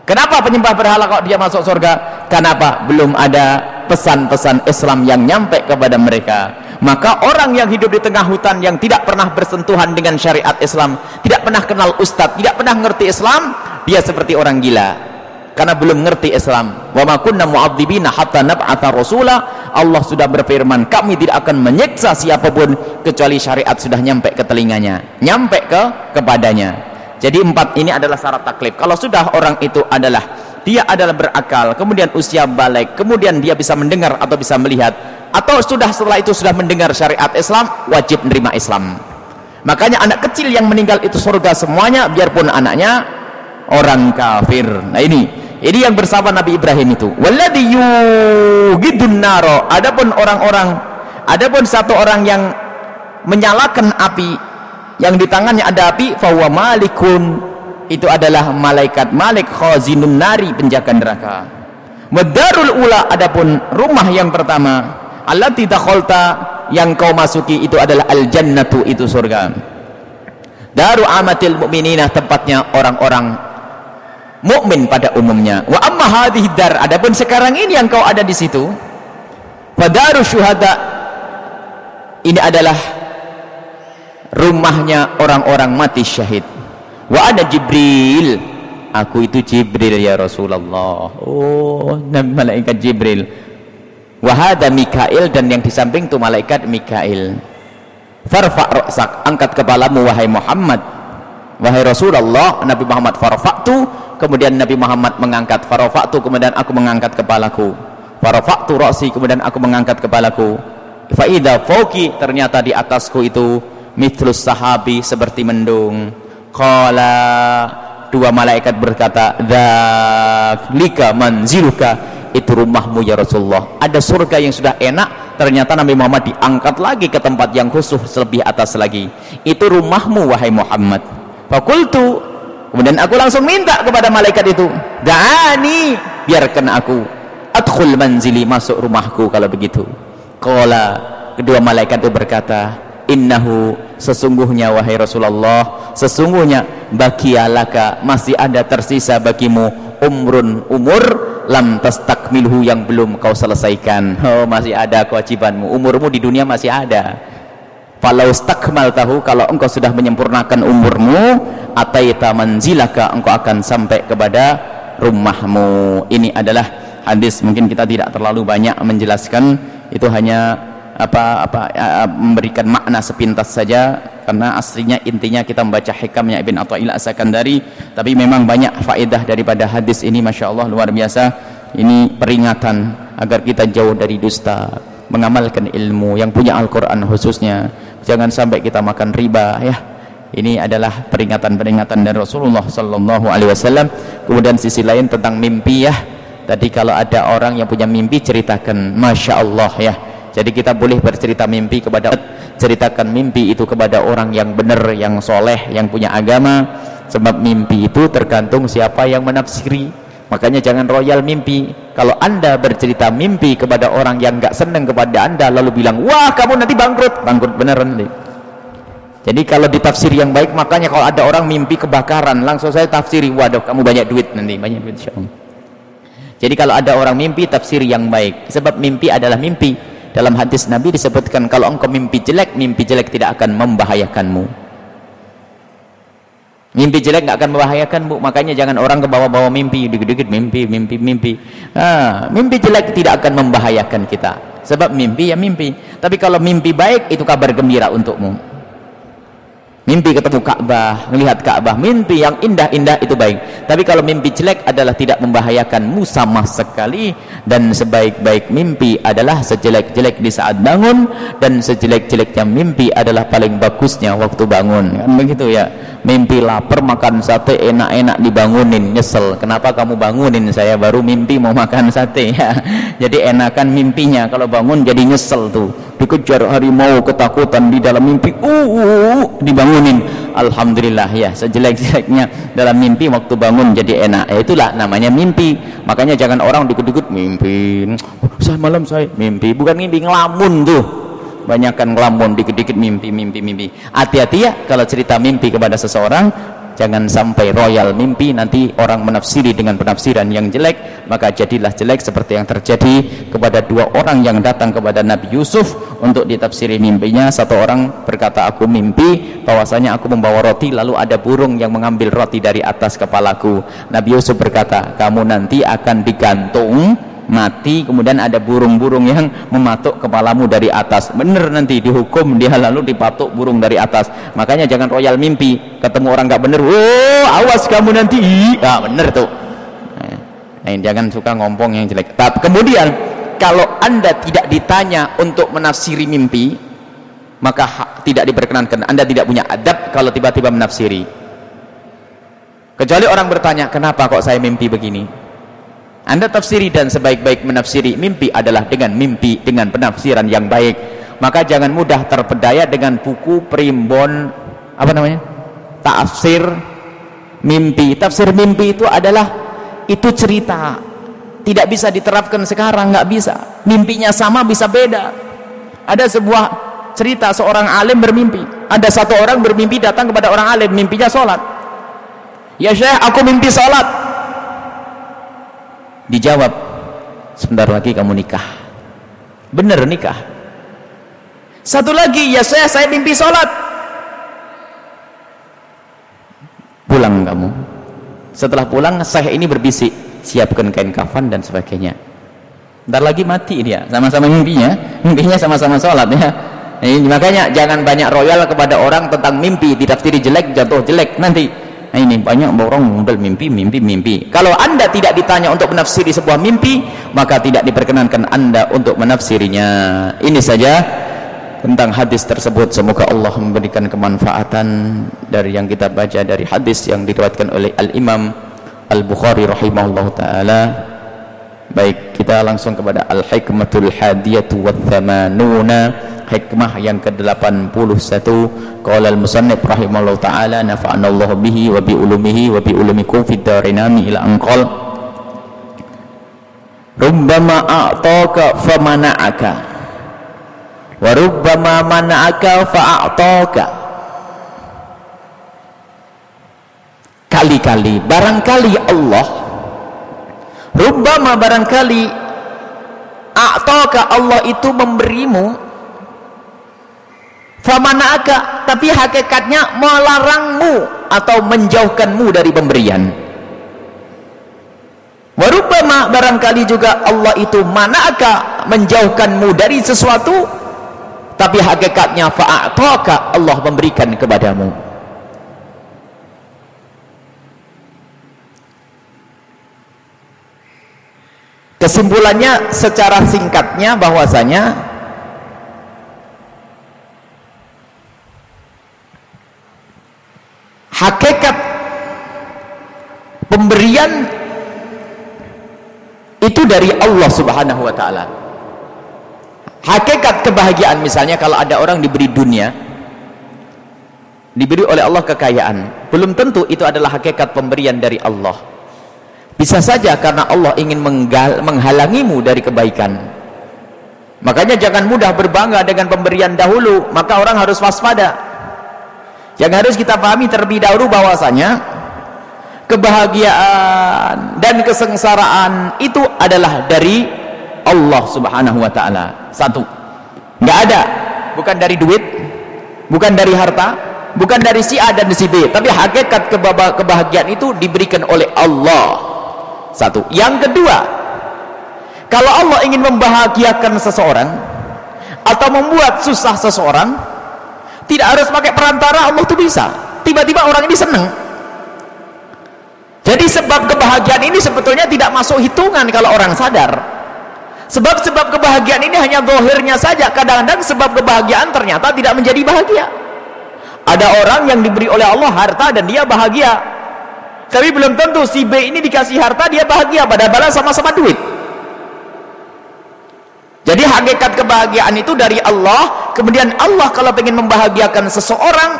Kenapa penyembah berhala kok dia masuk surga? Kenapa? Belum ada pesan-pesan Islam yang nyampe kepada mereka maka orang yang hidup di tengah hutan yang tidak pernah bersentuhan dengan syariat Islam tidak pernah kenal ustadz tidak pernah ngerti Islam dia seperti orang gila. Karena belum ngerti Islam. Wa ma kunna mu'adzibina hatta nab'atha rasula. Allah sudah berfirman kami tidak akan menyiksa siapa pun kecuali syariat sudah nyampe ke telinganya nyampe ke kepadanya. Jadi empat ini adalah syarat taklif. Kalau sudah orang itu adalah dia adalah berakal kemudian usia balik kemudian dia bisa mendengar atau bisa melihat atau sudah setelah itu sudah mendengar syariat Islam wajib menerima Islam. Makanya anak kecil yang meninggal itu surga semuanya biarpun anaknya orang kafir. Nah ini ini yang bersama Nabi Ibrahim itu. Walladhi yugidun naro. Adapun orang-orang adapun satu orang yang menyalakan api yang di tangannya ada api fahuwa malikun itu adalah malaikat malik khazinun nari penjaga neraka. Wadarul ula adapun rumah yang pertama allati dakhalta yang kau masuki itu adalah al jannatu itu surga. Daru amatil mu'minina tempatnya orang-orang mukmin pada umumnya. Wa amma hadhihi dar adapun sekarang ini yang kau ada di situ fadaru syuhada ini adalah rumahnya orang-orang mati syahid wa ada jibril. Aku itu jibril ya rasulullah. Oh nabi malaikat jibril. Wa hada mikail dan yang di samping itu malaikat mikail. Farfa' ra'sak angkat kepalamu wahai muhammad. Wahai rasulullah nabi muhammad farfa'tu. Kemudian Nabi Muhammad mengangkat farafa'tu kemudian aku mengangkat kepalaku. Farafa'tu ra'si kemudian aku mengangkat kepalaku. Fa'idha fauki ternyata di atasku itu mitlus sahabi seperti mendung qala. Dua malaikat berkata dzalika manziluka. Itu rumahmu ya Rasulullah. Ada surga yang sudah enak ternyata Nabi Muhammad diangkat lagi ke tempat yang khusus lebih atas lagi. Itu rumahmu wahai Muhammad. Fakultu. Kemudian aku langsung minta kepada malaikat itu da'ani biarkan aku adkhul manzili masuk rumahku kalau begitu. Qala. Kedua malaikat itu berkata innahu sesungguhnya wahai Rasulullah sesungguhnya bakiyalaka masih ada tersisa bagimu umrun umur lam tastakmilhu yang belum kau selesaikan. Oh masih ada kewajibanmu. Umurmu di dunia masih ada. Falau stakmal tahu kalau engkau sudah menyempurnakan umurmu ataita manzilaka engkau akan sampai kepada rumahmu. Ini adalah hadis mungkin kita tidak terlalu banyak menjelaskan. Itu hanya apa apa ya, memberikan makna sepintas saja karena aslinya intinya kita membaca hikamnya Ibn Atta'il As-Sakandari tapi memang banyak faedah daripada hadis ini Masya Allah luar biasa. Ini peringatan agar kita jauh dari dusta mengamalkan ilmu yang punya Al-Quran khususnya. Jangan sampai kita makan riba ya. Ini adalah peringatan-peringatan dari Rasulullah sallallahu alaihi wasallam. Kemudian sisi lain tentang mimpi ya. Tadi kalau ada orang yang punya mimpi ceritakan Masya Allah ya jadi kita boleh bercerita mimpi kepada ceritakan mimpi itu kepada orang yang benar yang soleh yang punya agama. Sebab mimpi itu tergantung siapa yang menafsiri. Makanya jangan royal mimpi. Kalau anda bercerita mimpi kepada orang yang gak senang kepada anda lalu bilang wah kamu nanti bangkrut. Bangkrut beneran nanti. Jadi kalau ditafsir yang baik makanya kalau ada orang mimpi kebakaran langsung saya tafsiri waduh kamu banyak duit nanti. Banyak duit jadi kalau ada orang mimpi tafsir yang baik. Sebab mimpi adalah mimpi dalam hadis Nabi disebutkan kalau engkau mimpi jelek mimpi jelek tidak akan membahayakanmu Mimpi jelek nggak akan membahayakan bu, makanya jangan orang ke bawah-bawah mimpi, dikit-dikit mimpi, mimpi, mimpi. Ah, mimpi jelek tidak akan membahayakan kita, sebab mimpi ya mimpi. Tapi kalau mimpi baik itu kabar gembira untukmu mimpi ketemu Ka'bah, melihat Ka'bah, mimpi yang indah-indah itu baik. Tapi kalau mimpi jelek adalah tidak membahayakanmu sama sekali dan sebaik-baik mimpi adalah sejelek-jelek di saat bangun dan sejelek-jeleknya mimpi adalah paling bagusnya waktu bangun. Kan begitu ya. Mimpi lapar makan sate enak-enak dibangunin, nyesel. Kenapa kamu bangunin saya baru mimpi mau makan sate ya. (laughs) Jadi enakan mimpinya kalau bangun jadi nyesel tuh dikejar harimau ketakutan di dalam mimpi. Uh, uh, uh dibangunin. Alhamdulillah ya sejelek-jeleknya dalam mimpi waktu bangun jadi enak. Ya, itulah namanya mimpi. Makanya jangan orang dikut-dikut mimpi saya malam saya mimpi. Bukan mimpi ngelamun tuh. Banyakkan ngelamun dikit-dikit mimpi mimpi mimpi. Hati-hati ya kalau cerita mimpi kepada seseorang jangan sampai royal mimpi nanti orang menafsiri dengan penafsiran yang jelek maka jadilah jelek seperti yang terjadi kepada dua orang yang datang kepada Nabi Yusuf untuk ditafsiri mimpinya. Satu orang berkata aku mimpi bahwasanya aku membawa roti lalu ada burung yang mengambil roti dari atas kepalaku. Nabi Yusuf berkata kamu nanti akan digantung mati kemudian ada burung-burung yang mematuk kepalamu dari atas. Benar nanti dihukum dia lalu dipatuk burung dari atas. Makanya jangan royal mimpi ketemu orang gak bener oh awas kamu nanti. Ah bener tuh. Nah, jangan suka ngompong yang jelek. Tapi kemudian kalau anda tidak ditanya untuk menafsiri mimpi maka tidak diperkenankan. Anda tidak punya adab kalau tiba-tiba menafsiri. Kecuali orang bertanya kenapa kok saya mimpi begini anda tafsiri dan sebaik-baik menafsiri mimpi adalah dengan mimpi dengan penafsiran yang baik. Maka jangan mudah terpedaya dengan buku primbon apa namanya? Tafsir mimpi. Tafsir mimpi itu adalah itu cerita. Tidak bisa diterapkan sekarang, nggak bisa. Mimpinya sama bisa beda. Ada sebuah cerita seorang alim bermimpi. Ada satu orang bermimpi datang kepada orang alim, mimpinya sholat. Ya Syekh, aku mimpi sholat dijawab sebentar lagi kamu nikah. Benar nikah. Satu lagi ya saya saya mimpi sholat. Pulang kamu. Setelah pulang saya ini berbisik siapkan kain kafan dan sebagainya. Ntar lagi mati dia sama-sama mimpinya. Mimpinya sama-sama sholat ya. Ini makanya jangan banyak royal kepada orang tentang mimpi tidak tiri jelek jatuh jelek nanti Nah, ini banyak orang modal mimpi, mimpi, mimpi. Kalau anda tidak ditanya untuk menafsiri sebuah mimpi, maka tidak diperkenankan anda untuk menafsirinya. Ini saja tentang hadis tersebut. Semoga Allah memberikan kemanfaatan dari yang kita baca dari hadis yang diriwayatkan oleh Al-Imam Al-Bukhari rahimahullah taala. Baik, kita langsung kepada Al-Hikmatul Hadiyatu wa Thamanuna hikmah yang ke-81 qala al-musannif rahimahullah taala nafa'ana Allah bihi wa bi ulumihi wa bi ulumikum fid darinami ila anqal. Rubbama a'taka famana'aka wa rubbama mana'aka fa'ataka kali-kali barangkali Allah. Rubbama barangkali a'taka Allah itu memberimu famanaka tapi hakikatnya melarangmu atau menjauhkanmu dari pemberian. Warubama barangkali juga Allah itu manaka menjauhkanmu dari sesuatu tapi hakikatnya fa'ataka Allah memberikan kepadamu. Kesimpulannya secara singkatnya bahwasanya hakikat pemberian itu dari Allah subhanahu wa ta'ala. Hakikat kebahagiaan misalnya kalau ada orang diberi dunia diberi oleh Allah kekayaan belum tentu itu adalah hakikat pemberian dari Allah. Bisa saja karena Allah ingin menghalangimu dari kebaikan. Makanya jangan mudah berbangga dengan pemberian dahulu maka orang harus waspada yang harus kita pahami terlebih dahulu bahwasanya kebahagiaan dan kesengsaraan itu adalah dari Allah Subhanahu wa taala. Satu. Enggak ada, bukan dari duit, bukan dari harta, bukan dari si A dan si B, tapi hakikat kebahagiaan itu diberikan oleh Allah. Satu. Yang kedua, kalau Allah ingin membahagiakan seseorang atau membuat susah seseorang, tidak harus pakai perantara Allah tuh bisa. Tiba-tiba orang ini senang jadi sebab kebahagiaan ini sebetulnya tidak masuk hitungan kalau orang sadar. Sebab-sebab kebahagiaan ini hanya dohirnya saja. Kadang-kadang sebab kebahagiaan ternyata tidak menjadi bahagia. Ada orang yang diberi oleh Allah harta dan dia bahagia. Tapi belum tentu si B ini dikasih harta dia bahagia. Pada balas sama-sama duit jadi hakikat kebahagiaan itu dari Allah. Kemudian Allah kalau ingin membahagiakan seseorang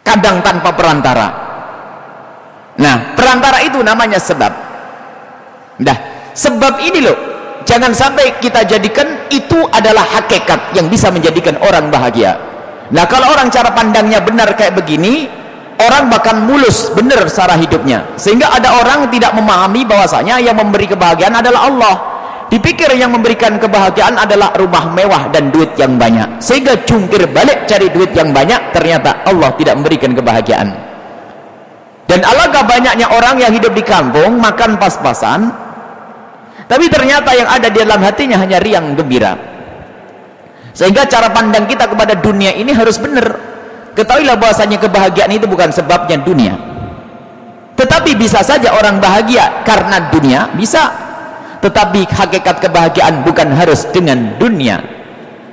kadang tanpa perantara. Nah, perantara itu namanya sebab. Nah, sebab ini loh. Jangan sampai kita jadikan itu adalah hakikat yang bisa menjadikan orang bahagia. nah kalau orang cara pandangnya benar kayak begini orang bahkan mulus benar secara hidupnya. Sehingga ada orang tidak memahami bahwasanya yang memberi kebahagiaan adalah Allah. Dipikir yang memberikan kebahagiaan adalah rumah mewah dan duit yang banyak. Sehingga jungkir balik cari duit yang banyak ternyata Allah tidak memberikan kebahagiaan. Dan alangkah banyaknya orang yang hidup di kampung makan pas-pasan tapi ternyata yang ada di dalam hatinya hanya riang gembira. Sehingga cara pandang kita kepada dunia ini harus benar ketahuilah bahwasanya kebahagiaan itu bukan sebabnya dunia. Tetapi bisa saja orang bahagia karena dunia bisa. Tetapi hakikat kebahagiaan bukan harus dengan dunia.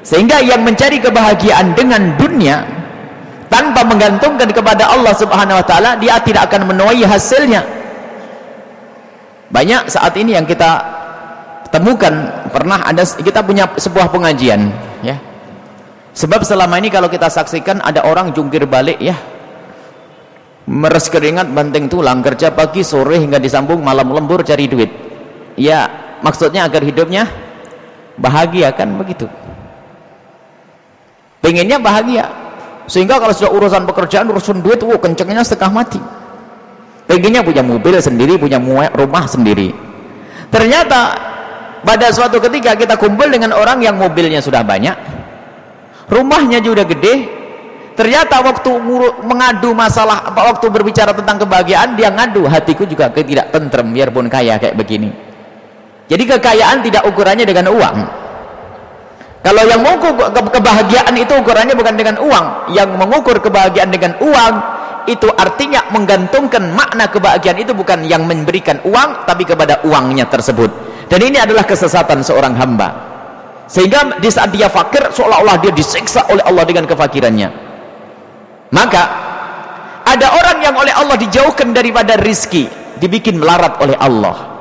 Sehingga yang mencari kebahagiaan dengan dunia tanpa menggantungkan kepada Allah subhanahu wa ta'ala dia tidak akan menuai hasilnya. Banyak saat ini yang kita temukan pernah ada kita punya sebuah pengajian sebab selama ini kalau kita saksikan ada orang jungkir balik ya. Meres keringat banting tulang kerja pagi sore hingga disambung malam lembur cari duit. Ya maksudnya agar hidupnya bahagia kan begitu? Pengennya bahagia. Sehingga kalau sudah urusan pekerjaan urusan duit oh kencengnya setengah mati. Pengennya punya mobil sendiri punya rumah sendiri. Ternyata pada suatu ketika kita kumpul dengan orang yang mobilnya sudah banyak rumahnya juga gede ternyata waktu mengadu masalah waktu berbicara tentang kebahagiaan dia ngadu hatiku juga tidak tentrem biarpun kaya kayak begini jadi kekayaan tidak ukurannya dengan uang. Kalau yang mengukur kebahagiaan itu ukurannya bukan dengan uang. Yang mengukur kebahagiaan dengan uang itu artinya menggantungkan makna kebahagiaan itu bukan yang memberikan uang tapi kepada uangnya tersebut. Dan ini adalah kesesatan seorang hamba. Sehingga di saat dia fakir seolah-olah dia disiksa oleh Allah dengan kefakirannya. Maka ada orang yang oleh Allah dijauhkan daripada rizki, dibikin melarat oleh Allah.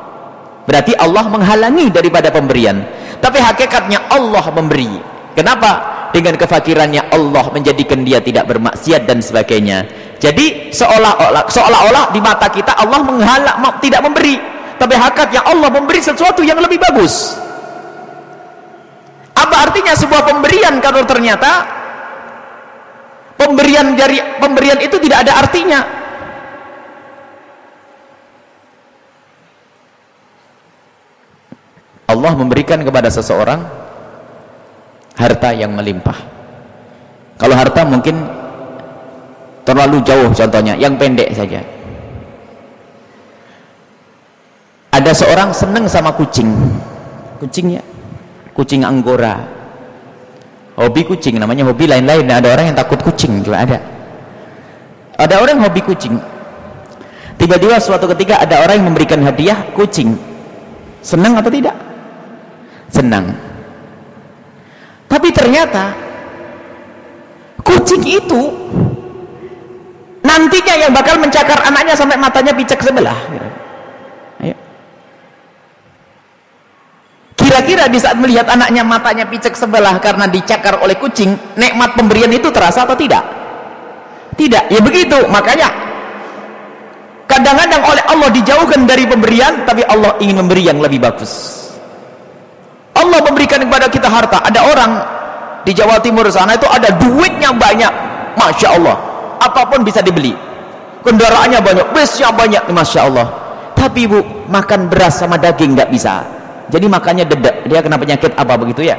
Berarti Allah menghalangi daripada pemberian. Tapi hakikatnya Allah memberi. Kenapa? dengan kefakirannya Allah menjadikan dia tidak bermaksiat dan sebagainya. Jadi seolah-olah seolah-olah di mata kita Allah menghalang tidak memberi. Tapi hakikatnya Allah memberi sesuatu yang lebih bagus apa artinya sebuah pemberian kalau ternyata pemberian dari pemberian itu tidak ada artinya? Allah memberikan kepada seseorang harta yang melimpah. Kalau harta mungkin terlalu jauh contohnya yang pendek saja. Ada seorang seneng sama kucing. Kucingnya kucing anggora. Hobi kucing namanya hobi lain-lain. Ada orang yang takut kucing juga ada. Ada orang hobi kucing. Tiba-tiba suatu ketika ada orang yang memberikan hadiah kucing. Senang atau tidak? Senang. Tapi ternyata kucing itu nantinya yang bakal mencakar anaknya sampai matanya picek sebelah kira-kira di saat melihat anaknya matanya picek sebelah karena dicakar oleh kucing nikmat pemberian itu terasa atau tidak? Tidak. Ya begitu. Makanya kadang-kadang oleh Allah dijauhkan dari pemberian tapi Allah ingin memberi yang lebih bagus. Allah memberikan kepada kita harta. Ada orang di Jawa Timur sana itu ada duitnya banyak. Masya Allah. Apa pun bisa dibeli. Kendaraannya banyak busnya banyak. Masya Allah. Tapi bu makan beras sama daging nggak bisa jadi makannya dedek dia kena penyakit apa begitu ya?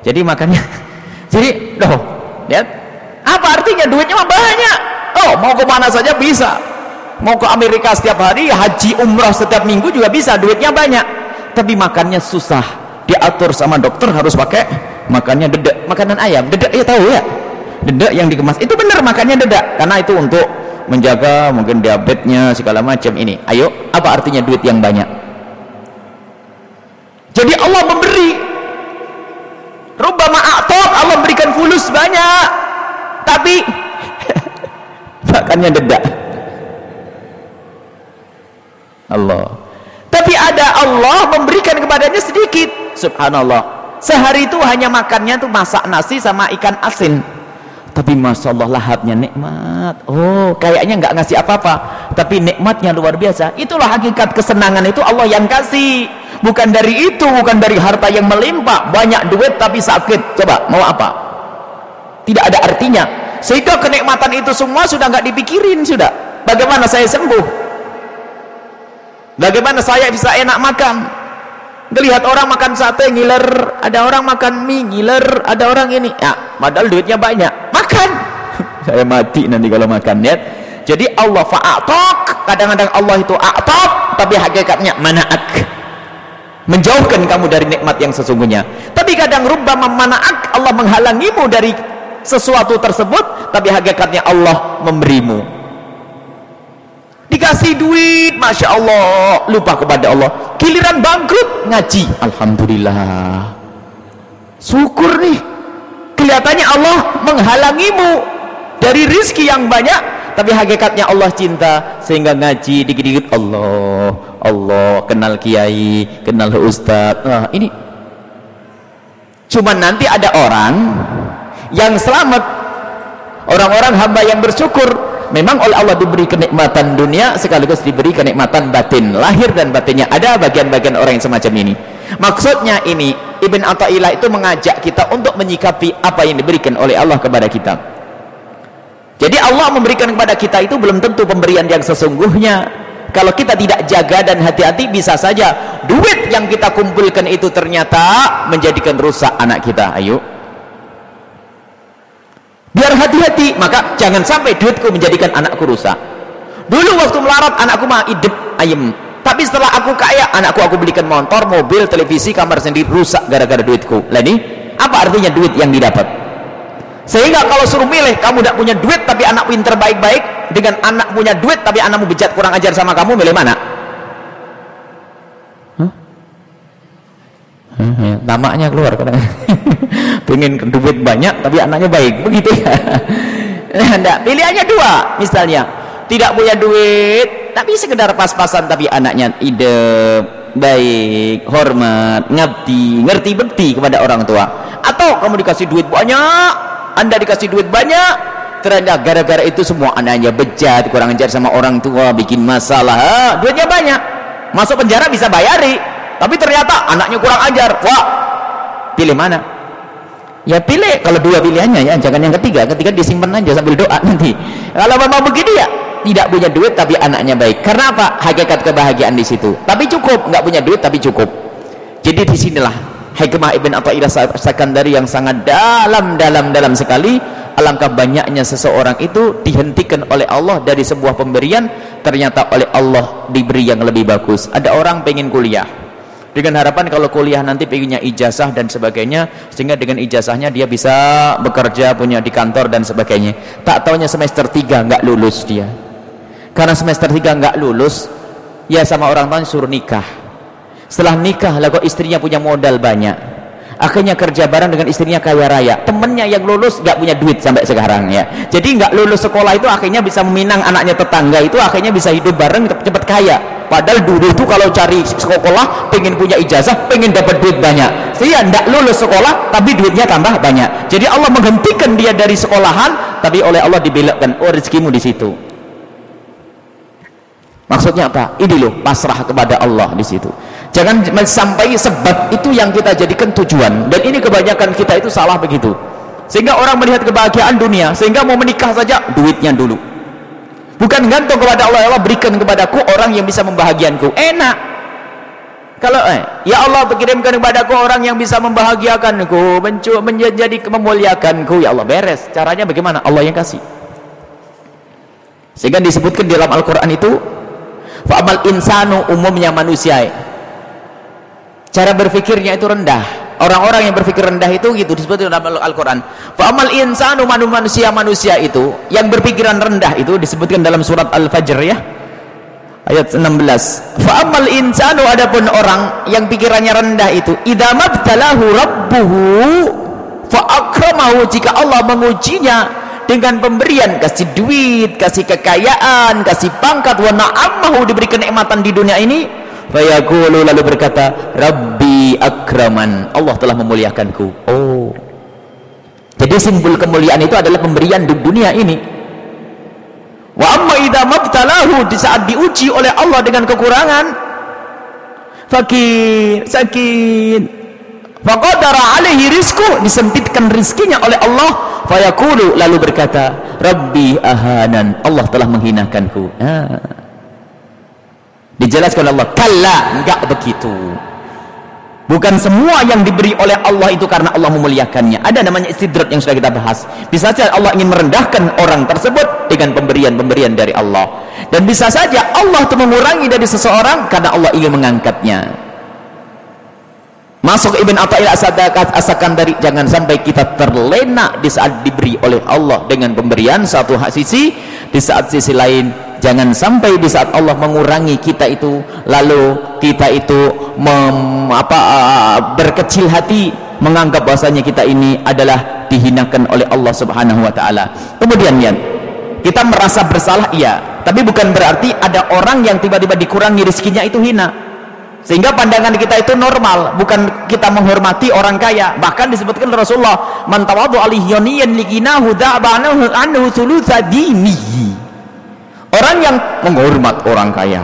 Jadi makannya (laughs) jadi loh lihat. Apa artinya? Duitnya banyak. Oh mau ke mana saja bisa. Mau ke Amerika setiap hari haji umrah setiap minggu juga bisa. Duitnya banyak. Tapi makannya susah. Diatur sama dokter harus pakai makannya dedek makanan ayam. Dedek ya tahu ya? Dedek yang dikemas. Itu benar makannya dedek karena itu untuk menjaga mungkin diabetesnya segala macam ini. Ayo apa artinya duit yang banyak jadi Allah memberi. Rubama a'tok Allah berikan fulus banyak. Tapi (laughs) makannya dedek Allah. Tapi ada Allah memberikan kepadanya sedikit. Subhanallah. Sehari itu hanya makannya tuh masak nasi sama ikan asin. Tapi masya Allah lahapnya nikmat. Oh kayaknya nggak ngasih apa-apa. Tapi nikmatnya luar biasa. Itulah hakikat kesenangan itu Allah yang kasih bukan dari itu bukan dari harta yang melimpah banyak duit tapi sakit coba mau apa tidak ada artinya sehingga kenikmatan itu semua sudah nggak dipikirin sudah bagaimana saya sembuh bagaimana saya bisa enak makan Melihat orang makan sate ngiler, ada orang makan mie ngiler, ada orang ini. Ya, padahal duitnya banyak. Makan. (laughs) Saya mati nanti kalau makan ya. Jadi Allah fa'atok, kadang-kadang Allah itu a'tok, tapi hakikatnya mana'ak. Menjauhkan kamu dari nikmat yang sesungguhnya. Tapi kadang rubah mana'ak, Allah menghalangimu dari sesuatu tersebut, tapi hakikatnya Allah memberimu. Dikasih duit Masya Allah lupa kepada Allah. Giliran bangkrut ngaji. Alhamdulillah. Syukur nih. Kelihatannya Allah menghalangimu dari rizki yang banyak tapi hakikatnya Allah cinta sehingga ngaji dikit-dikit Allah Allah kenal kiai kenal ustaz nah ini. Cuman nanti ada orang yang selamat. Orang-orang hamba yang bersyukur. Memang oleh Allah diberi kenikmatan dunia sekaligus diberi kenikmatan batin lahir dan batinnya. Ada bagian-bagian orang yang semacam ini. Maksudnya ini Ibn Atta'illah itu mengajak kita untuk menyikapi apa yang diberikan oleh Allah kepada kita jadi Allah memberikan kepada kita itu belum tentu pemberian yang sesungguhnya. Kalau kita tidak jaga dan hati-hati bisa saja duit yang kita kumpulkan itu ternyata menjadikan rusak anak kita. Ayo. Biar hati-hati maka jangan sampai duitku menjadikan anakku rusak. Dulu waktu melarat anakku mah hidup ayam tapi setelah aku kaya anakku aku belikan motor mobil televisi kamar sendiri rusak gara-gara duitku. Lah ini apa artinya duit yang didapat sehingga kalau suruh milih kamu tidak punya duit tapi anak pinter baik-baik dengan anak punya duit tapi anakmu bejat kurang ajar sama kamu milih mana? Huh? Hmm, tamaknya keluar pengen (laughs) duit banyak tapi anaknya baik begitu ya. (laughs) Enggak pilihannya dua misalnya. Tidak punya duit tapi sekedar pas-pasan tapi anaknya ide baik hormat ngabdi ngerti bekti kepada orang tua. Atau kamu dikasih duit banyak anda dikasih duit banyak ternyata gara-gara itu semua anaknya bejat kurang ajar sama orang tua bikin masalah. Ha, duitnya banyak. Masuk penjara bisa bayari tapi ternyata anaknya kurang ajar. Wah pilih mana? Ya pilih kalau dua pilihannya ya jangan yang ketiga. Ketiga disimpan aja sambil doa nanti. Kalau memang begini ya tidak punya duit tapi anaknya baik. Karena apa? Hakikat kebahagiaan di situ. Tapi cukup nggak punya duit tapi cukup. Jadi di sinilah hikmah Ibn Atta'illah dari yang sangat dalam dalam dalam sekali. Alangkah banyaknya seseorang itu dihentikan oleh Allah dari sebuah pemberian. Ternyata oleh Allah diberi yang lebih bagus. Ada orang pengen kuliah. Dengan harapan kalau kuliah nanti pengennya ijazah dan sebagainya sehingga dengan ijazahnya dia bisa bekerja punya di kantor dan sebagainya. Tak taunya semester 3 nggak lulus dia. Karena semester 3 nggak lulus ya sama orang tua suruh nikah setelah nikah lah kok istrinya punya modal banyak. Akhirnya kerja bareng dengan istrinya kaya raya. Temennya yang lulus gak punya duit sampai sekarang ya. Jadi gak lulus sekolah itu akhirnya bisa meminang anaknya tetangga itu akhirnya bisa hidup bareng cepet kaya. Padahal dulu itu kalau cari sekolah pengen punya ijazah pengen dapat duit banyak. Sehingga gak lulus sekolah tapi duitnya tambah banyak. Jadi Allah menghentikan dia dari sekolahan tapi oleh Allah dibelokkan. Oh rezekimu di situ. Maksudnya apa? Ini loh pasrah kepada Allah di situ jangan sampai sebab itu yang kita jadikan tujuan. Dan ini kebanyakan kita itu salah begitu. Sehingga orang melihat kebahagiaan dunia sehingga mau menikah saja duitnya dulu. Bukan gantung kepada Allah ya Allah berikan kepadaku orang yang bisa membahagianku enak. Kalau eh, ya Allah kirimkan kepadaku orang yang bisa membahagiakanku menjadi memuliakanku ya Allah beres. Caranya bagaimana? Allah yang kasih. Sehingga disebutkan di dalam Al-Quran itu fa'amal insanu umumnya manusia cara berpikirnya itu rendah. Orang-orang yang berpikir rendah itu gitu disebut dalam Al-Quran. Fa'amal insanu manusia-manusia itu yang berpikiran rendah itu disebutkan dalam surat Al-Fajr ya. Ayat 16 fa'amal insanu adapun orang yang pikirannya rendah itu idamabtalahu rabbuhu fa'akramahu jika Allah mengujinya dengan pemberian kasih duit, kasih kekayaan, kasih pangkat wa na'amahu diberi kenikmatan di dunia ini fayaqulu lalu berkata rabbi akraman. Allah telah memuliakanku. Oh. Jadi simbol kemuliaan itu adalah pemberian di dunia ini. Wa amma idza mabtalahu di saat diuji oleh Allah dengan kekurangan fakir sakit faqadara alaihi rizku disempitkan rizkinya oleh Allah. Fayaqulu lalu berkata rabbi ahanan. Allah telah menghinakanku. Nah. Dijelaskan Allah kalla enggak begitu Bukan semua yang diberi oleh Allah itu karena Allah memuliakannya. Ada namanya istidrat yang sudah kita bahas. Bisa saja Allah ingin merendahkan orang tersebut dengan pemberian-pemberian dari Allah. Dan bisa saja Allah itu mengurangi dari seseorang karena Allah ingin mengangkatnya. Masuk Ibn Atta'il asakan dari jangan sampai kita terlena di saat diberi oleh Allah dengan pemberian satu sisi, di saat sisi lain jangan sampai di saat Allah mengurangi kita itu lalu kita itu mem, apa, berkecil hati menganggap bahasanya kita ini adalah dihinakan oleh Allah subhanahu wa ta'ala. Kemudian ya kita merasa bersalah iya. Tapi bukan berarti ada orang yang tiba-tiba dikurangi rezekinya itu hina. Sehingga pandangan kita itu normal. Bukan kita menghormati orang kaya. Bahkan disebutkan Rasulullah man tawadu anhu dinihi orang yang menghormat orang kaya.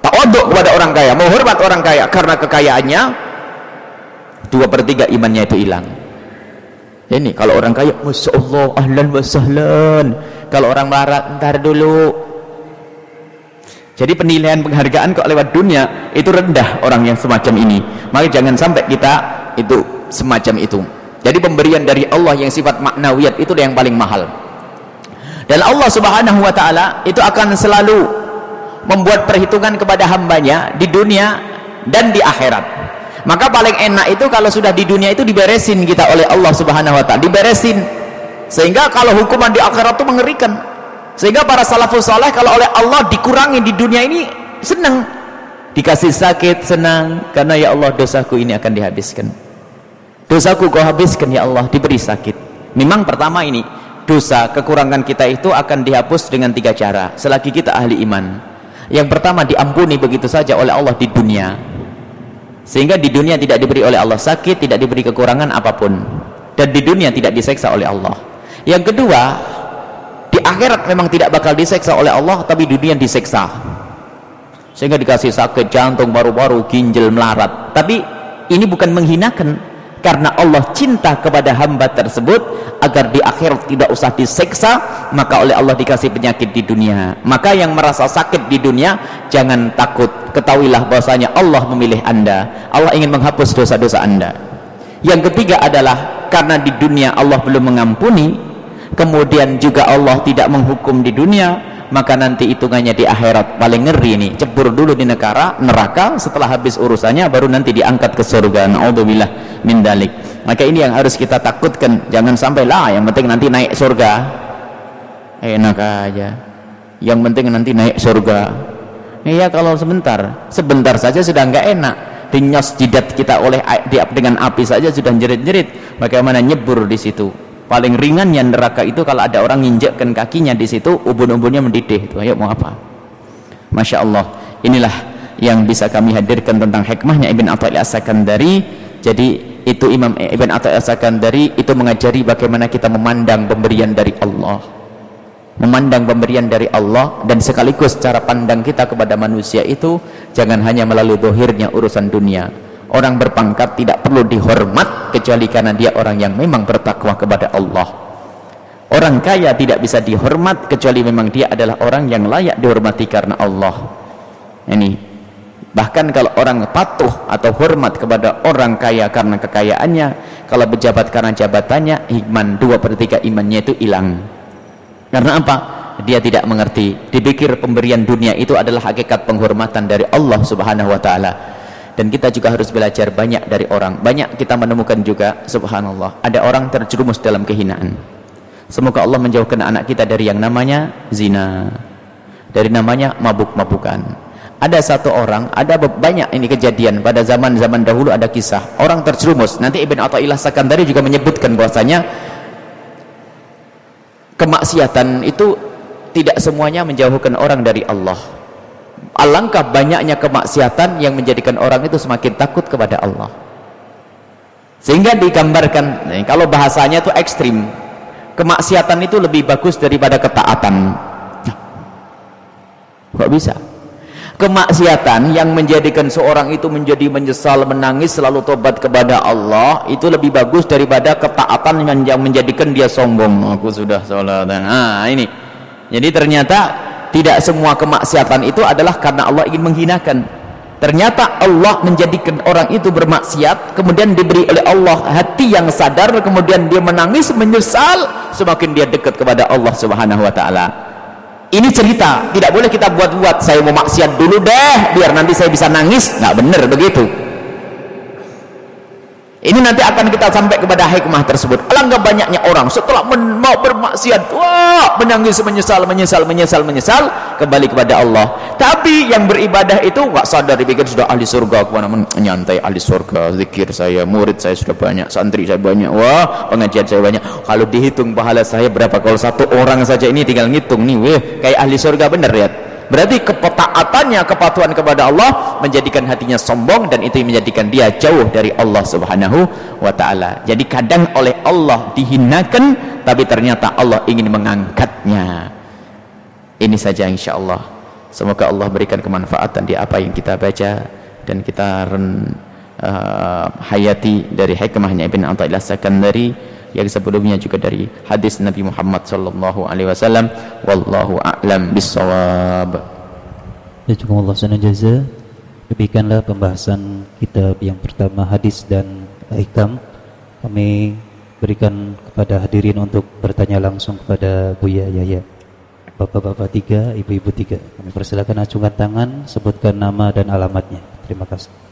Tawaduk kepada orang kaya menghormat orang kaya. Karena kekayaannya dua per tiga imannya itu hilang. Ini kalau orang kaya Masya Allah ahlan wa sahlan. Kalau orang melarat ntar dulu. Jadi penilaian penghargaan kok lewat dunia itu rendah orang yang semacam ini. Maka jangan sampai kita itu semacam itu. Jadi pemberian dari Allah yang sifat maknawiyat itu yang paling mahal dan Allah subhanahu wa ta'ala itu akan selalu membuat perhitungan kepada hambanya di dunia dan di akhirat. Maka paling enak itu kalau sudah di dunia itu diberesin kita oleh Allah subhanahu wa ta'ala. Diberesin. Sehingga kalau hukuman di akhirat itu mengerikan. Sehingga para salafus saleh kalau oleh Allah dikurangi di dunia ini senang. Dikasih sakit senang. Karena ya Allah dosaku ini akan dihabiskan. Dosaku kau habiskan ya Allah diberi sakit. Memang pertama ini dosa kekurangan kita itu akan dihapus dengan tiga cara. Selagi kita ahli iman. Yang pertama diampuni begitu saja oleh Allah di dunia. Sehingga di dunia tidak diberi oleh Allah sakit tidak diberi kekurangan apa pun. Dan di dunia tidak diseksa oleh Allah. Yang kedua di akhirat memang tidak bakal diseksa oleh Allah tapi dunia diseksa. Sehingga dikasih sakit jantung baru-baru ginjal melarat. Tapi ini bukan menghinakan karena Allah cinta kepada hamba tersebut agar di akhirat tidak usah diseksa maka oleh Allah dikasih penyakit di dunia. Maka yang merasa sakit di dunia jangan takut. Ketahuilah bahwasanya Allah memilih anda. Allah ingin menghapus dosa-dosa anda. Yang ketiga adalah karena di dunia Allah belum mengampuni kemudian juga Allah tidak menghukum di dunia maka nanti hitungannya di akhirat paling ngeri ini. Cebur dulu di negara neraka. Setelah habis urusannya baru nanti diangkat ke surga. Naudzubillah min dalik. Maka ini yang harus kita takutkan. Jangan sampai lah yang penting nanti naik surga. Enak aja. Yang penting nanti naik surga. Iya kalau sebentar. Sebentar saja sudah enggak enak. Dinyos jidat kita oleh dengan api saja sudah jerit-jerit. Bagaimana nyebur di situ paling ringan yang neraka itu kalau ada orang nginjekkan kakinya di situ ubun-ubunnya mendidih itu. Ayo mau apa? Masya Allah. Inilah yang bisa kami hadirkan tentang hikmahnya Ibn Atta'il As-Sakandari. Jadi itu Imam Ibn Atta'il As-Sakandari itu mengajari bagaimana kita memandang pemberian dari Allah. Memandang pemberian dari Allah dan sekaligus cara pandang kita kepada manusia itu jangan hanya melalui dohirnya urusan dunia orang berpangkat tidak perlu dihormat kecuali karena dia orang yang memang bertakwa kepada Allah. Orang kaya tidak bisa dihormat kecuali memang dia adalah orang yang layak dihormati karena Allah. Ini bahkan kalau orang patuh atau hormat kepada orang kaya karena kekayaannya kalau pejabat karena jabatannya iman dua per tiga imannya itu hilang. Karena apa? dia tidak mengerti. Dipikir pemberian dunia itu adalah hakikat penghormatan dari Allah subhanahu wa ta'ala dan kita juga harus belajar banyak dari orang. Banyak kita menemukan juga subhanallah ada orang terjerumus dalam kehinaan. Semoga Allah menjauhkan anak kita dari yang namanya zina dari namanya mabuk-mabukan. Ada satu orang ada banyak ini kejadian pada zaman-zaman dahulu ada kisah. Orang terjerumus. Nanti Ibn Atta'illah Sakandari juga menyebutkan bahwasanya kemaksiatan itu tidak semuanya menjauhkan orang dari Allah alangkah banyaknya kemaksiatan yang menjadikan orang itu semakin takut kepada Allah sehingga digambarkan nah, kalau bahasanya itu ekstrim kemaksiatan itu lebih bagus daripada ketaatan nah, kok bisa kemaksiatan yang menjadikan seorang itu menjadi menyesal, menangis, selalu tobat kepada Allah itu lebih bagus daripada ketaatan yang menjadikan dia sombong. Aku sudah sholat. Nah, ini. Jadi ternyata tidak semua kemaksiatan itu adalah karena Allah ingin menghinakan. Ternyata Allah menjadikan orang itu bermaksiat, kemudian diberi oleh Allah hati yang sadar, kemudian dia menangis, menyesal, semakin dia dekat kepada Allah Subhanahu wa taala. Ini cerita tidak boleh kita buat-buat saya mau maksiat dulu deh biar nanti saya bisa nangis. Nggak bener begitu ini nanti akan kita sampai kepada hikmah tersebut. Alangkah banyaknya orang setelah men mau bermaksiat, wah, menangis, menyesal, menyesal, menyesal, menyesal, kembali kepada Allah. Tapi yang beribadah itu nggak sadar dipikir sudah ahli surga, ke mana nyantai ahli surga, zikir saya, murid saya sudah banyak, santri saya banyak, wah, pengajian saya banyak. Kalau dihitung pahala saya berapa kalau satu orang saja ini tinggal ngitung nih, weh, kayak ahli surga bener ya berarti kepetaatannya kepatuhan kepada Allah menjadikan hatinya sombong dan itu menjadikan dia jauh dari Allah subhanahu wa ta'ala. Jadi kadang oleh Allah dihinakan tapi ternyata Allah ingin mengangkatnya. Ini saja insya Allah semoga Allah berikan kemanfaatan di apa yang kita baca dan kita ren, uh, hayati dari hikmahnya Ibn Atta'illah Sakandari yang sebelumnya juga dari hadis Nabi Muhammad sallallahu alaihi wasallam wallahu a'lam bissawab. Ya Allah jaza. Demikianlah pembahasan kitab yang pertama hadis dan hikam. Kami berikan kepada hadirin untuk bertanya langsung kepada Buya Yaya. Bapak-bapak tiga, ibu-ibu tiga. Kami persilakan acungkan tangan, sebutkan nama dan alamatnya. Terima kasih.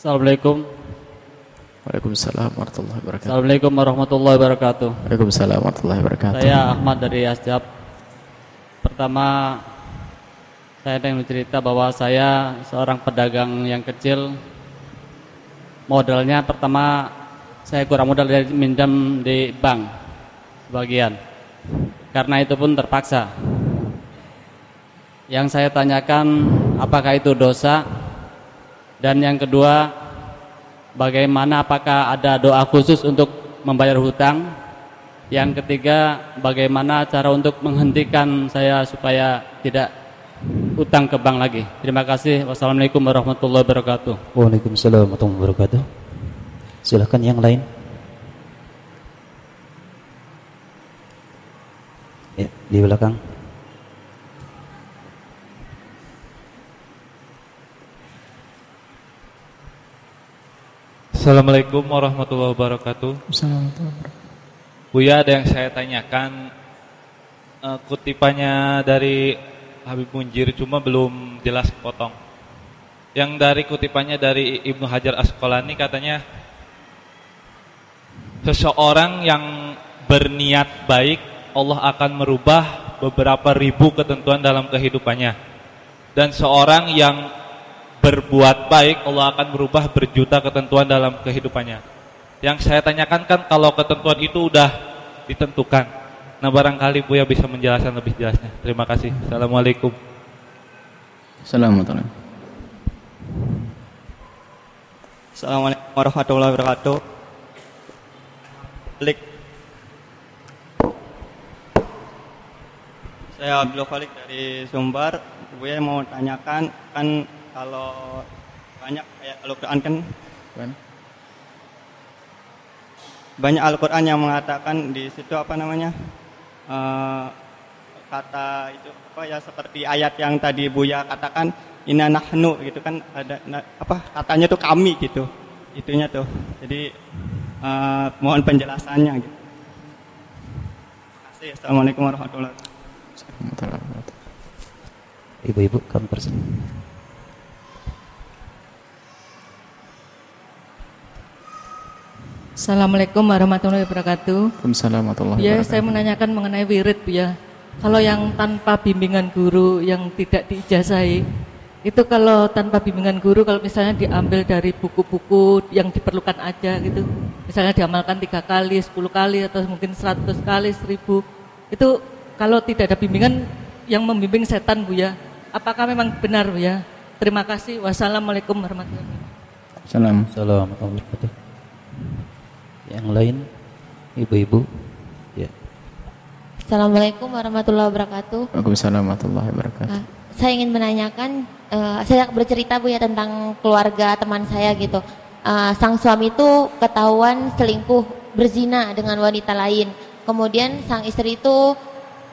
Assalamualaikum. Waalaikumsalam warahmatullahi wabarakatuh. Assalamualaikum warahmatullahi wabarakatuh. Waalaikumsalam warahmatullahi wabarakatuh. Saya Ahmad dari Asjab. Pertama saya ingin cerita bahwa saya seorang pedagang yang kecil. Modalnya pertama saya kurang modal dari minjam di bank sebagian. Karena itu pun terpaksa. Yang saya tanyakan apakah itu dosa? Dan yang kedua, bagaimana apakah ada doa khusus untuk membayar hutang? Yang ketiga, bagaimana cara untuk menghentikan saya supaya tidak hutang ke bank lagi? Terima kasih. Wassalamualaikum warahmatullahi wabarakatuh. Waalaikumsalam warahmatullahi wabarakatuh. Silahkan yang lain. Ya, di belakang. Assalamualaikum warahmatullahi wabarakatuh. Buya ada yang saya tanyakan uh, kutipannya dari Habib Munjir cuma belum jelas potong. Yang dari kutipannya dari Ibnu Hajar Asqalani katanya seseorang yang berniat baik Allah akan merubah beberapa ribu ketentuan dalam kehidupannya. Dan seorang yang berbuat baik Allah akan berubah berjuta ketentuan dalam kehidupannya. Yang saya tanyakan kan kalau ketentuan itu udah ditentukan. Nah barangkali Buya bisa menjelaskan lebih jelasnya. Terima kasih. Assalamualaikum. Assalamualaikum. Assalamualaikum warahmatullahi wabarakatuh. Klik Saya Abdul Khalik dari Sumbar. Buya mau tanyakan kan kalau banyak kayak Al-Quran kan? Banyak Al-Quran yang mengatakan di situ apa namanya? Uh, kata itu apa ya seperti ayat yang tadi Buya katakan inna nahnu gitu kan? Ada na, apa katanya tuh kami gitu itunya tuh. Jadi uh, mohon penjelasannya gitu. Terima kasih. Assalamualaikum warahmatullahi wabarakatuh. Ibu-ibu kami persen Assalamualaikum warahmatullahi wabarakatuh. Waalaikumsalam warahmatullahi Ya, saya menanyakan mengenai wirid, Bu ya. Kalau yang tanpa bimbingan guru yang tidak diijazahi, itu kalau tanpa bimbingan guru, kalau misalnya diambil dari buku-buku yang diperlukan aja gitu, misalnya diamalkan tiga kali, sepuluh kali, atau mungkin seratus kali, seribu, itu kalau tidak ada bimbingan yang membimbing setan Bu ya, apakah memang benar Bu ya? Terima kasih. Wassalamualaikum warahmatullahi wabarakatuh. Salam. Assalamualaikum warahmatullahi wabarakatuh. Yang lain? ibu-ibu. Ya. Assalamualaikum warahmatullahi wabarakatuh. Waalaikumsalam warahmatullahi wabarakatuh. Nah, saya ingin menanyakan, uh, saya bercerita bu ya tentang keluarga teman saya gitu. Uh, sang suami itu ketahuan selingkuh berzina dengan wanita lain. Kemudian sang istri itu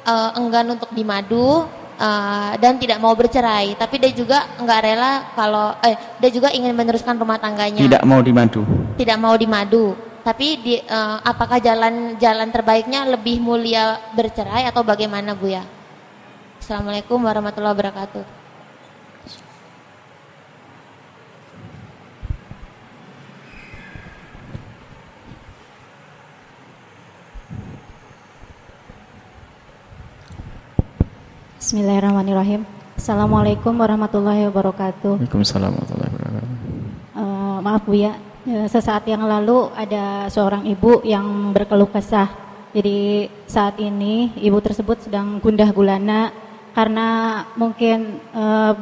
uh, enggan untuk dimadu uh, dan tidak mau bercerai. Tapi dia juga enggak rela kalau, eh, dia juga ingin meneruskan rumah tangganya. Tidak mau dimadu. Tidak mau dimadu. Tapi di, uh, apakah jalan jalan terbaiknya lebih mulia bercerai atau bagaimana bu ya? Assalamualaikum warahmatullahi wabarakatuh. Bismillahirrahmanirrahim. Assalamualaikum warahmatullahi wabarakatuh. Waalaikumsalam warahmatullahi wabarakatuh. Uh, maaf Bu ya, sesaat yang lalu ada seorang ibu yang berkeluh kesah. Jadi saat ini ibu tersebut sedang gundah gulana karena mungkin uh,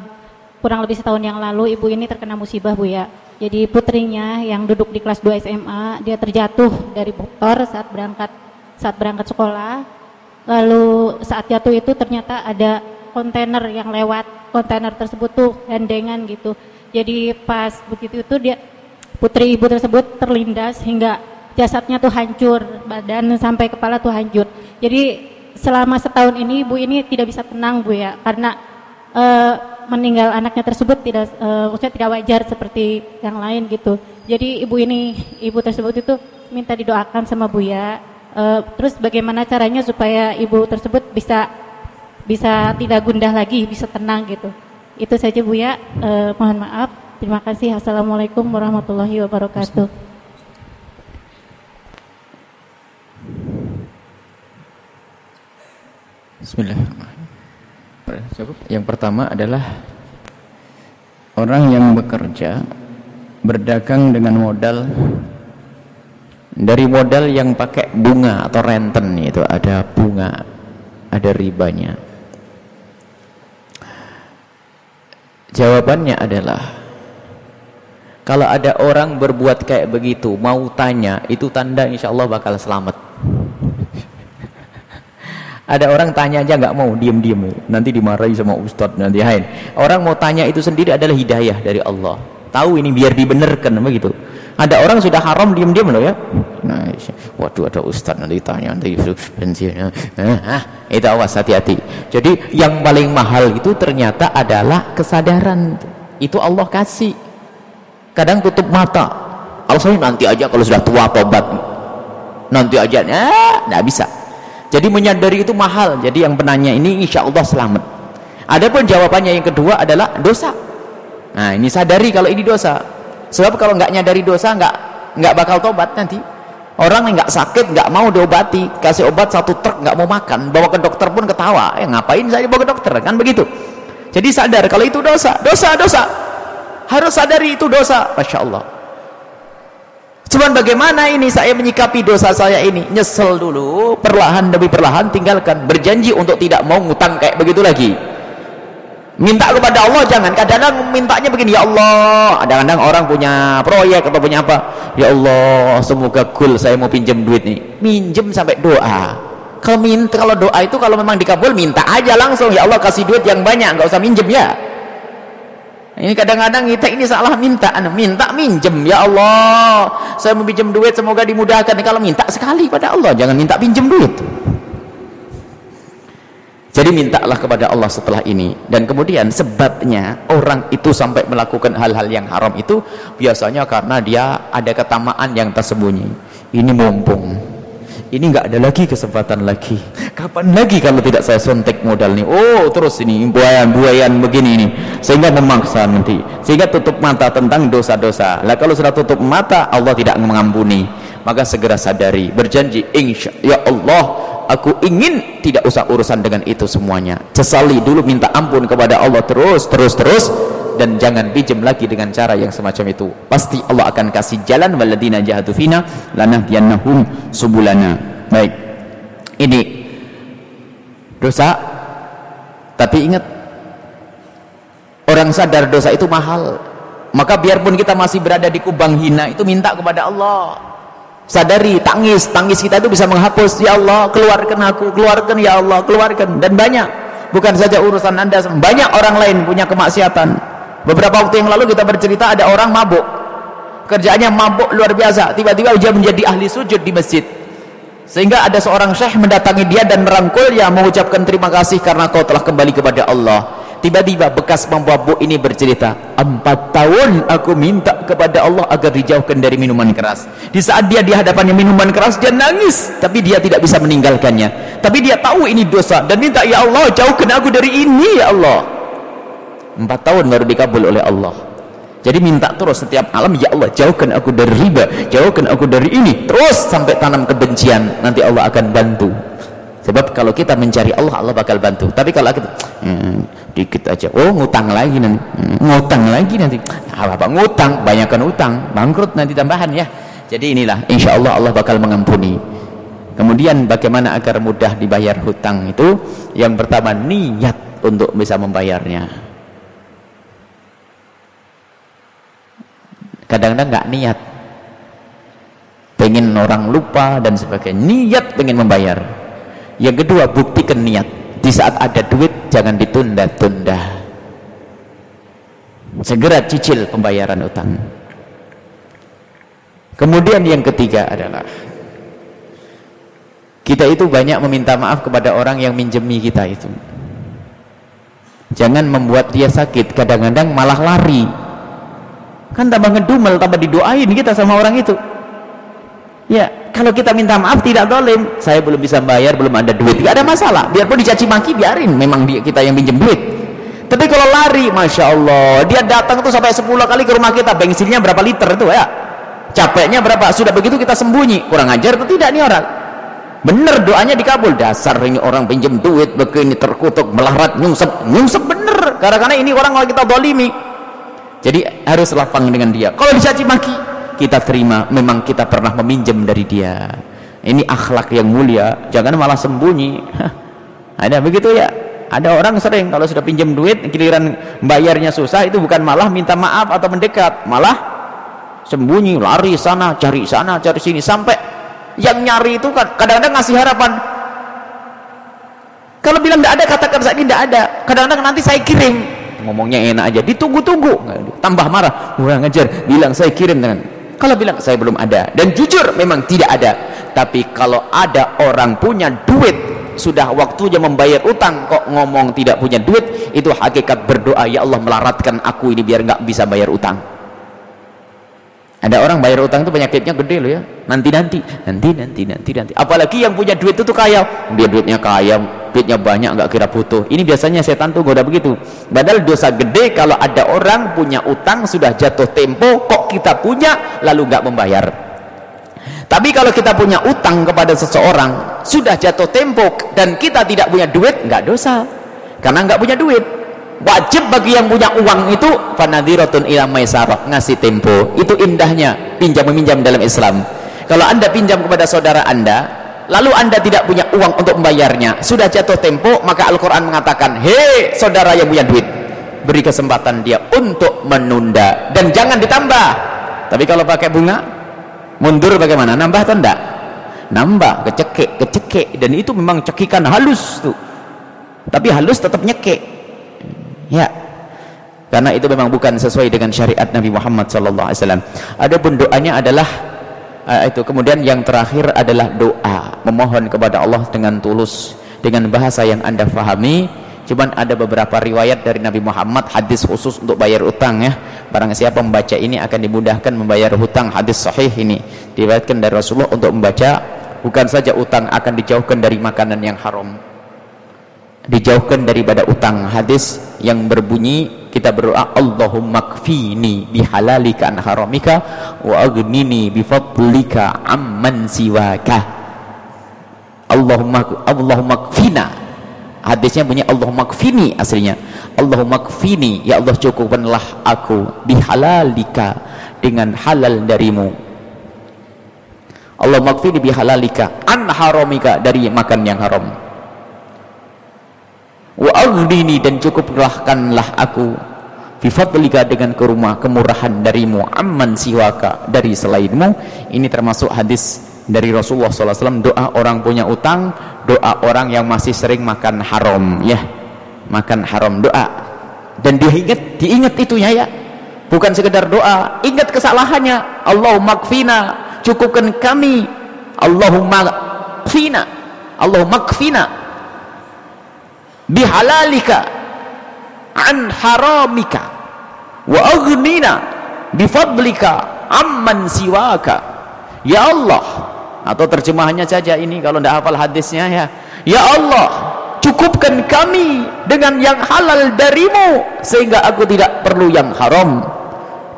kurang lebih setahun yang lalu ibu ini terkena musibah Bu ya. Jadi putrinya yang duduk di kelas 2 SMA dia terjatuh dari motor saat berangkat saat berangkat sekolah lalu saat jatuh itu ternyata ada kontainer yang lewat kontainer tersebut tuh gandengan gitu jadi pas begitu itu dia putri ibu tersebut terlindas hingga jasadnya tuh hancur badan sampai kepala tuh hancur jadi selama setahun ini ibu ini tidak bisa tenang bu ya karena uh, meninggal anaknya tersebut tidak uh, maksudnya tidak wajar seperti yang lain gitu jadi ibu ini ibu tersebut itu minta didoakan sama bu ya Uh, terus bagaimana caranya supaya ibu tersebut bisa bisa tidak gundah lagi, bisa tenang gitu. Itu saja Bu ya. Uh, mohon maaf. Terima kasih. Assalamualaikum warahmatullahi wabarakatuh. Bismillahirrahmanirrahim. Yang pertama adalah orang yang bekerja berdagang dengan modal dari modal yang pakai bunga atau renten itu ada bunga ada ribanya jawabannya adalah kalau ada orang berbuat kayak begitu mau tanya itu tanda insya Allah bakal selamat. Ada orang tanya aja nggak mau diem-diem nanti dimarahi sama ustadz nanti hain orang mau tanya itu sendiri adalah hidayah dari Allah. Tahu ini biar dibenarkan begitu. Ada orang sudah haram diam-diam loh ya. Nah waduh ada ustaz nanti tanya nanti bensin nah, itu awas hati-hati. Jadi yang paling mahal itu ternyata adalah kesadaran. Itu Allah kasih kadang tutup mata. Alasannya nanti aja kalau sudah tua tobat. Nanti aja nah, nggak bisa. Jadi menyadari itu mahal. Jadi yang penanya ini insya Allah selamat. Adapun jawabannya yang kedua adalah dosa. Nah ini sadari kalau ini dosa. Sebab kalau nggak nyadari dosa nggak nggak bakal tobat nanti. Orang yang nggak sakit nggak mau diobati kasih obat satu truk nggak mau makan bawa ke dokter pun ketawa. Eh ngapain saya bawa ke dokter? Kan begitu. Jadi sadar kalau itu dosa. Dosa dosa harus sadari itu dosa. Masya Allah. Cuman bagaimana ini saya menyikapi dosa saya ini? Nyesel dulu perlahan demi perlahan tinggalkan. Berjanji untuk tidak mau ngutang kayak begitu lagi. Minta kepada Allah jangan. Kadang-kadang mintanya begini ya Allah. Kadang-kadang orang punya proyek atau punya apa. Ya Allah semoga cool saya mau pinjam duit nih. Minjem sampai doa. Kalau minta kalau doa itu kalau memang dikabul minta aja langsung. Ya Allah kasih duit yang banyak nggak usah minjem ya ini kadang-kadang kita ini salah minta minta minjem ya Allah. Saya mau pinjam duit semoga dimudahkan. Kalau minta sekali pada Allah jangan minta pinjam duit. Jadi mintalah kepada Allah setelah ini. Dan kemudian sebabnya orang itu sampai melakukan hal-hal yang haram itu biasanya karena dia ada ketamaan yang tersembunyi. Ini mumpung ini nggak ada lagi kesempatan lagi. Kapan? Lagi kalau tidak saya suntik modal nih oh terus ini buayan-buayan begini ini sehingga memaksa nanti. Sehingga tutup mata tentang dosa-dosa. Lah kalau sudah tutup mata Allah tidak mengampuni. Maka segera sadari. Berjanji insya ya Allah aku ingin tidak usah urusan dengan itu semuanya. Sesali dulu minta ampun kepada Allah terus terus terus dan jangan pinjam lagi dengan cara yang semacam itu. Pasti Allah akan kasih jalan waladina jahadu fina lanahdiyannahum subulana. Baik. Ini dosa tapi ingat orang sadar dosa itu mahal. Maka biarpun kita masih berada di kubang hina itu minta kepada Allah. Sadari tangis tangis kita itu bisa menghapus ya Allah keluarkan aku keluarkan ya Allah keluarkan. Dan banyak bukan saja urusan anda banyak orang lain punya kemaksiatan beberapa waktu yang lalu kita bercerita ada orang mabuk. Kerjaannya mabuk luar biasa. Tiba-tiba dia menjadi ahli sujud di masjid. Sehingga ada seorang syekh mendatangi dia dan merangkul merangkulnya mengucapkan terima kasih karena kau telah kembali kepada Allah. Tiba-tiba bekas pemabuk ini bercerita empat tahun aku minta kepada Allah agar dijauhkan dari minuman keras. Di saat dia di hadapannya minuman keras dia nangis. Tapi dia tidak bisa meninggalkannya. Tapi dia tahu ini dosa dan minta ya Allah jauhkan aku dari ini ya Allah empat tahun baru dikabul oleh Allah. Jadi minta terus setiap malam ya Allah jauhkan aku dari riba jauhkan aku dari ini. Terus sampai tanam kebencian nanti Allah akan bantu. Sebab kalau kita mencari Allah Allah bakal bantu. Tapi kalau kita hmm, dikit aja. Oh ngutang lagi nanti. Hmm, ngutang lagi nanti. Apa apa ngutang banyakkan utang bangkrut nanti tambahan ya. Jadi inilah insya Allah Allah bakal mengampuni. Kemudian bagaimana agar mudah dibayar hutang itu? Yang pertama niat untuk bisa membayarnya kadang-kadang nggak niat. Pengen orang lupa dan sebagainya. Niat pengen membayar. Yang kedua buktikan niat. Di saat ada duit jangan ditunda-tunda. Segera cicil pembayaran utang. Kemudian yang ketiga adalah kita itu banyak meminta maaf kepada orang yang minjemi kita itu. Jangan membuat dia sakit. Kadang-kadang malah lari kan tambah ngedumel tambah didoain kita sama orang itu. Ya kalau kita minta maaf tidak dolim saya belum bisa bayar belum ada duit. Tidak ada masalah. Biarpun dicaci maki biarin. Memang dia, kita yang pinjam duit. Tapi kalau lari Masya Allah dia datang tuh sampai 10 kali ke rumah kita bensinnya berapa liter itu ya? Capeknya berapa? Sudah begitu kita sembunyi. Kurang ajar atau tidak nih orang? Bener doanya dikabul. Dasar ini orang pinjam duit begini terkutuk melarat nyungsep. Nyungsep bener. Karena ini orang kalau kita dolimi jadi harus lapang dengan dia. Kalau dicaci maki. Kita terima memang kita pernah meminjam dari dia. Ini akhlak yang mulia jangan malah sembunyi. Ada begitu ya? Ada orang sering kalau sudah pinjam duit giliran bayarnya susah itu bukan malah minta maaf atau mendekat. Malah sembunyi lari sana cari sana cari sini. Sampai yang nyari itu kan kadang-kadang ngasih harapan. Kalau bilang tidak ada katakan saya tidak ada. Kadang-kadang nanti saya kirim ngomongnya enak aja. Ditunggu-tunggu. Tambah marah. Kurang ngajar bilang saya kirim dengan kalau bilang saya belum ada. Dan jujur memang tidak ada. Tapi kalau ada orang punya duit sudah waktunya membayar utang kok ngomong tidak punya duit itu hakikat berdoa ya Allah melaratkan aku ini biar nggak bisa bayar utang ada orang bayar utang itu penyakitnya gede loh ya. Nanti nanti nanti nanti nanti nanti. Apalagi yang punya duit itu tuh kaya. Dia duitnya kaya duitnya banyak nggak kira butuh. Ini biasanya setan tuh goda begitu. Padahal dosa gede kalau ada orang punya utang sudah jatuh tempo kok kita punya lalu nggak membayar. Tapi kalau kita punya utang kepada seseorang sudah jatuh tempo dan kita tidak punya duit nggak dosa. Karena nggak punya duit wajib bagi yang punya uang itu fanadiratun ila maisarah ngasih tempo. Itu indahnya pinjam meminjam dalam Islam. Kalau anda pinjam kepada saudara anda lalu anda tidak punya uang untuk membayarnya sudah jatuh tempo maka Al-Quran mengatakan hei saudara yang punya duit beri kesempatan dia untuk menunda. Dan jangan ditambah. Tapi kalau pakai bunga mundur bagaimana? Nambah atau enggak? Nambah kecekek kecekek dan itu memang cekikan halus tuh. Tapi halus tetap nyekek ya. Karena itu memang bukan sesuai dengan syariat Nabi Muhammad sallallahu alaihi wasallam. Adapun doanya adalah uh, itu kemudian yang terakhir adalah doa. Memohon kepada Allah dengan tulus dengan bahasa yang anda fahami. Cuman ada beberapa riwayat dari Nabi Muhammad hadis khusus untuk bayar utang ya. Barang siapa membaca ini akan dimudahkan membayar hutang. Hadis sahih ini. Diriwayatkan dari Rasulullah untuk membaca bukan saja utang akan dijauhkan dari makanan yang haram dijauhkan daripada utang hadis yang berbunyi kita berdoa Allahumma kfini bihalalika an haramika wa aghnini bifadlika amman siwaka. Allahumma Allahumma kfina. Hadisnya bunyi Allahumma kfini aslinya. Allahumma kfini. Ya Allah cukupkanlah aku bihalalika dengan halal darimu. Allahumma kfini bihalalika an haramika dari makan yang haram wa aghnini dan cukupkanlah aku. Bifadlika dengan kerumah kemurahan darimu amman siwaka dari selainmu. Ini termasuk hadis dari Rasulullah SAW doa orang punya utang doa orang yang masih sering makan haram ya. Makan haram doa. Dan diingat diingat itunya ya. Bukan sekedar doa ingat kesalahannya. Allahumma kfina cukupkan kami. Allahumma kfina Allahumma kfina bihalalika an haramika wa aghnina bifadlika amman siwaka. Ya Allah atau terjemahannya saja ini kalau tidak hafal hadisnya ya. Ya Allah cukupkan kami dengan yang halal darimu sehingga aku tidak perlu yang haram.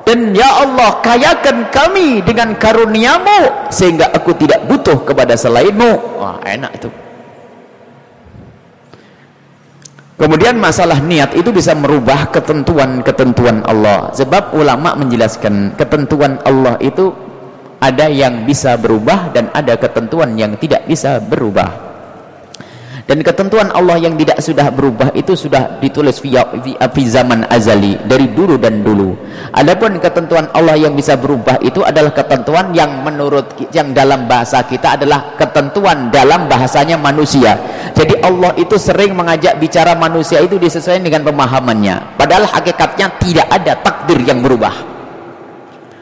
Dan ya Allah kayakan kami dengan karuniamu sehingga aku tidak butuh kepada selainmu. Wah enak itu Kemudian masalah niat itu bisa merubah ketentuan-ketentuan Allah. Sebab ulama menjelaskan ketentuan Allah itu ada yang bisa berubah dan ada ketentuan yang tidak bisa berubah dan ketentuan Allah yang tidak sudah berubah itu sudah ditulis via, via, zaman azali dari dulu dan dulu. Adapun ketentuan Allah yang bisa berubah itu adalah ketentuan yang menurut yang dalam bahasa kita adalah ketentuan dalam bahasanya manusia. Jadi Allah itu sering mengajak bicara manusia itu disesuaikan dengan pemahamannya. Padahal hakikatnya tidak ada takdir yang berubah.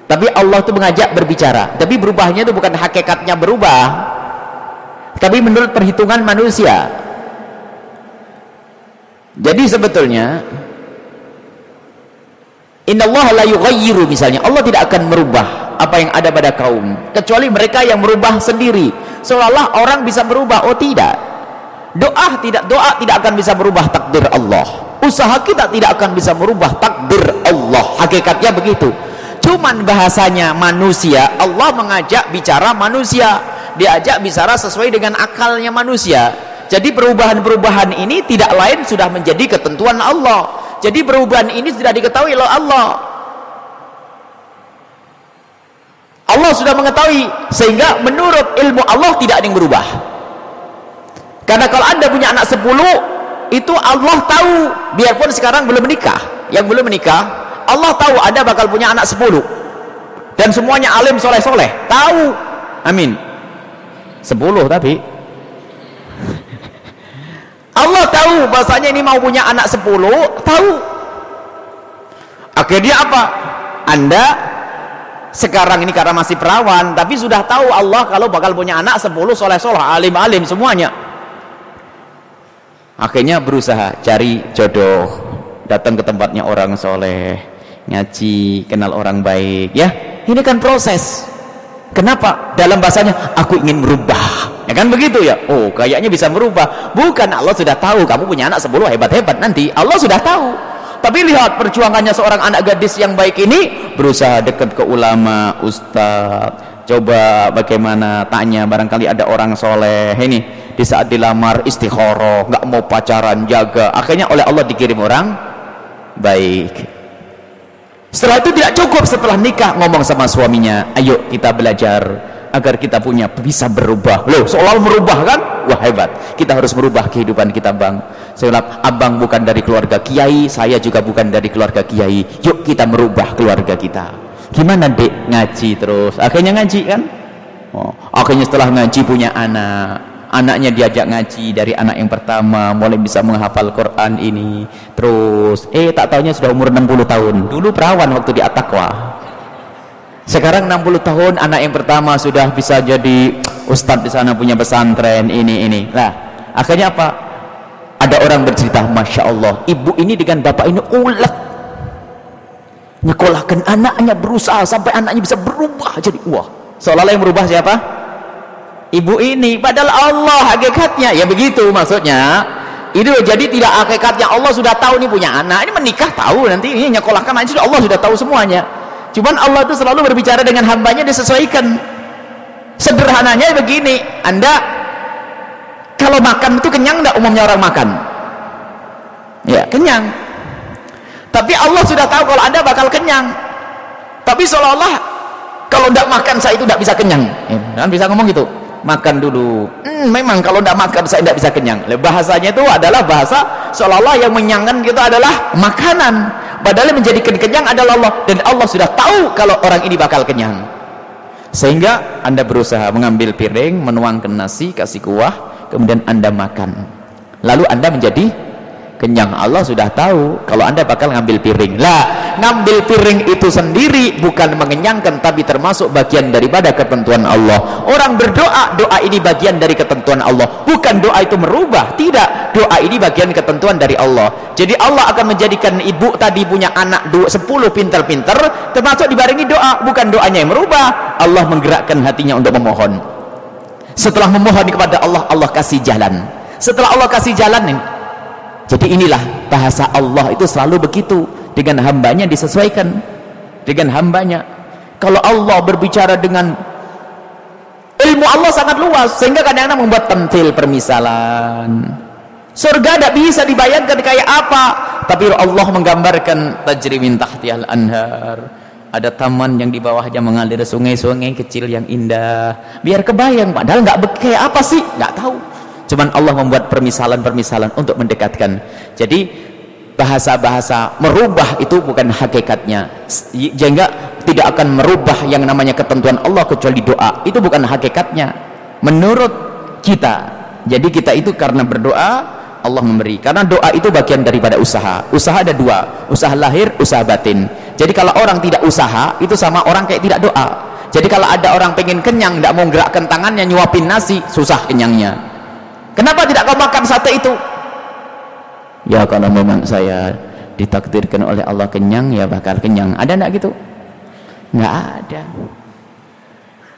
Tapi Allah itu mengajak berbicara. Tapi berubahnya itu bukan hakikatnya berubah tapi menurut perhitungan manusia. Jadi sebetulnya Allah la yughayyiru misalnya. Allah tidak akan merubah apa yang ada pada kaum. Kecuali mereka yang merubah sendiri. Seolah-olah orang bisa berubah oh tidak. Doa tidak doa tidak akan bisa merubah takdir Allah. Usaha kita tidak akan bisa merubah takdir Allah. Hakikatnya begitu. Cuman bahasanya manusia Allah mengajak bicara manusia diajak bicara sesuai dengan akalnya manusia. Jadi perubahan-perubahan ini tidak lain sudah menjadi ketentuan Allah. Jadi perubahan ini sudah diketahui oleh Allah. Allah sudah mengetahui sehingga menurut ilmu Allah tidak ada yang berubah. Karena kalau anda punya anak sepuluh itu Allah tahu biarpun sekarang belum menikah. Yang belum menikah Allah tahu anda bakal punya anak sepuluh. Dan semuanya alim soleh-soleh tahu. Amin Sepuluh tapi Allah tahu bahasanya ini mau punya anak sepuluh tahu. Akhirnya apa? Anda sekarang ini karena masih perawan tapi sudah tahu Allah kalau bakal punya anak sepuluh soleh-soleh alim-alim semuanya. Akhirnya berusaha cari jodoh datang ke tempatnya orang soleh ngaji kenal orang baik ya. Ini kan proses Kenapa? Dalam bahasanya aku ingin merubah. Ya kan begitu ya? Oh, kayaknya bisa merubah. Bukan Allah sudah tahu kamu punya anak sepuluh hebat-hebat nanti. Allah sudah tahu. Tapi lihat perjuangannya seorang anak gadis yang baik ini berusaha dekat ke ulama, ustaz. Coba bagaimana tanya barangkali ada orang soleh ini di saat dilamar istikharah, nggak mau pacaran, jaga. Akhirnya oleh Allah dikirim orang baik setelah itu tidak cukup setelah nikah ngomong sama suaminya ayo kita belajar agar kita punya bisa berubah. Loh seolah merubah kan? Wah hebat. Kita harus merubah kehidupan kita bang. Saya bilang abang bukan dari keluarga kiai saya juga bukan dari keluarga kiai. Yuk kita merubah keluarga kita. Gimana dek? Ngaji terus. Akhirnya ngaji kan? Oh, akhirnya setelah ngaji punya anak anaknya diajak ngaji dari anak yang pertama mulai bisa menghafal Quran ini. Terus eh tak tahunya sudah umur 60 tahun. Dulu perawan waktu di Atakwa sekarang 60 tahun anak yang pertama sudah bisa jadi ustadz di sana punya pesantren ini ini. Lah akhirnya apa? Ada orang bercerita Masya Allah ibu ini dengan bapak ini ulet. Nyekolahkan anaknya berusaha sampai anaknya bisa berubah jadi wah. Seolah-olah yang berubah siapa? Ibu ini padahal Allah hakikatnya. Ya begitu maksudnya. Itu jadi tidak hakikatnya. Allah sudah tahu nih punya anak. Ini menikah tahu nanti. Ini nyekolahkan aja Allah sudah tahu semuanya. Cuman Allah itu selalu berbicara dengan hambanya disesuaikan. Sederhananya begini. Anda kalau makan itu kenyang enggak umumnya orang makan? Ya kenyang. Tapi Allah sudah tahu kalau anda bakal kenyang. Tapi seolah-olah kalau tidak makan saya itu tidak bisa kenyang. Ya, kan bisa ngomong gitu makan dulu. Hmm, memang kalau tidak makan saya tidak bisa kenyang. Bahasanya itu adalah bahasa seolah-olah yang menyangkan kita adalah makanan. Padahal yang menjadikan kenyang adalah Allah. Dan Allah sudah tahu kalau orang ini bakal kenyang. Sehingga anda berusaha mengambil piring menuangkan nasi kasih kuah kemudian anda makan. Lalu anda menjadi kenyang. Allah sudah tahu. Kalau anda bakal ngambil piring. Lah ngambil piring itu sendiri bukan mengenyangkan tapi termasuk bagian daripada ketentuan Allah. Orang berdoa doa ini bagian dari ketentuan Allah. Bukan doa itu merubah. Tidak. Doa ini bagian ketentuan dari Allah. Jadi Allah akan menjadikan ibu tadi punya anak dua, sepuluh pinter-pinter termasuk dibarengi doa. Bukan doanya yang merubah. Allah menggerakkan hatinya untuk memohon. Setelah memohon kepada Allah Allah kasih jalan. Setelah Allah kasih jalan jadi inilah bahasa Allah itu selalu begitu. Dengan hambanya disesuaikan. Dengan hambanya. Kalau Allah berbicara dengan ilmu Allah sangat luas. Sehingga kadang-kadang membuat temtil permisalan. Surga tidak bisa dibayangkan kayak apa. Tapi Allah menggambarkan tajri min anhar. Ada taman yang di bawahnya mengalir sungai-sungai kecil yang indah. Biar kebayang padahal nggak kayak apa sih? Nggak tahu cuman Allah membuat permisalan-permisalan untuk mendekatkan. Jadi bahasa-bahasa merubah itu bukan hakikatnya. Sehingga tidak akan merubah yang namanya ketentuan Allah kecuali doa. Itu bukan hakikatnya. Menurut kita. Jadi kita itu karena berdoa Allah memberi. Karena doa itu bagian daripada usaha. Usaha ada dua. Usaha lahir usaha batin. Jadi kalau orang tidak usaha itu sama orang kayak tidak doa. Jadi kalau ada orang pengen kenyang tidak mau gerakkan tangannya nyuapin nasi susah kenyangnya Kenapa tidak kau makan sate itu? Ya kalau memang saya ditakdirkan oleh Allah kenyang ya bakal kenyang. Ada enggak gitu? Enggak ada.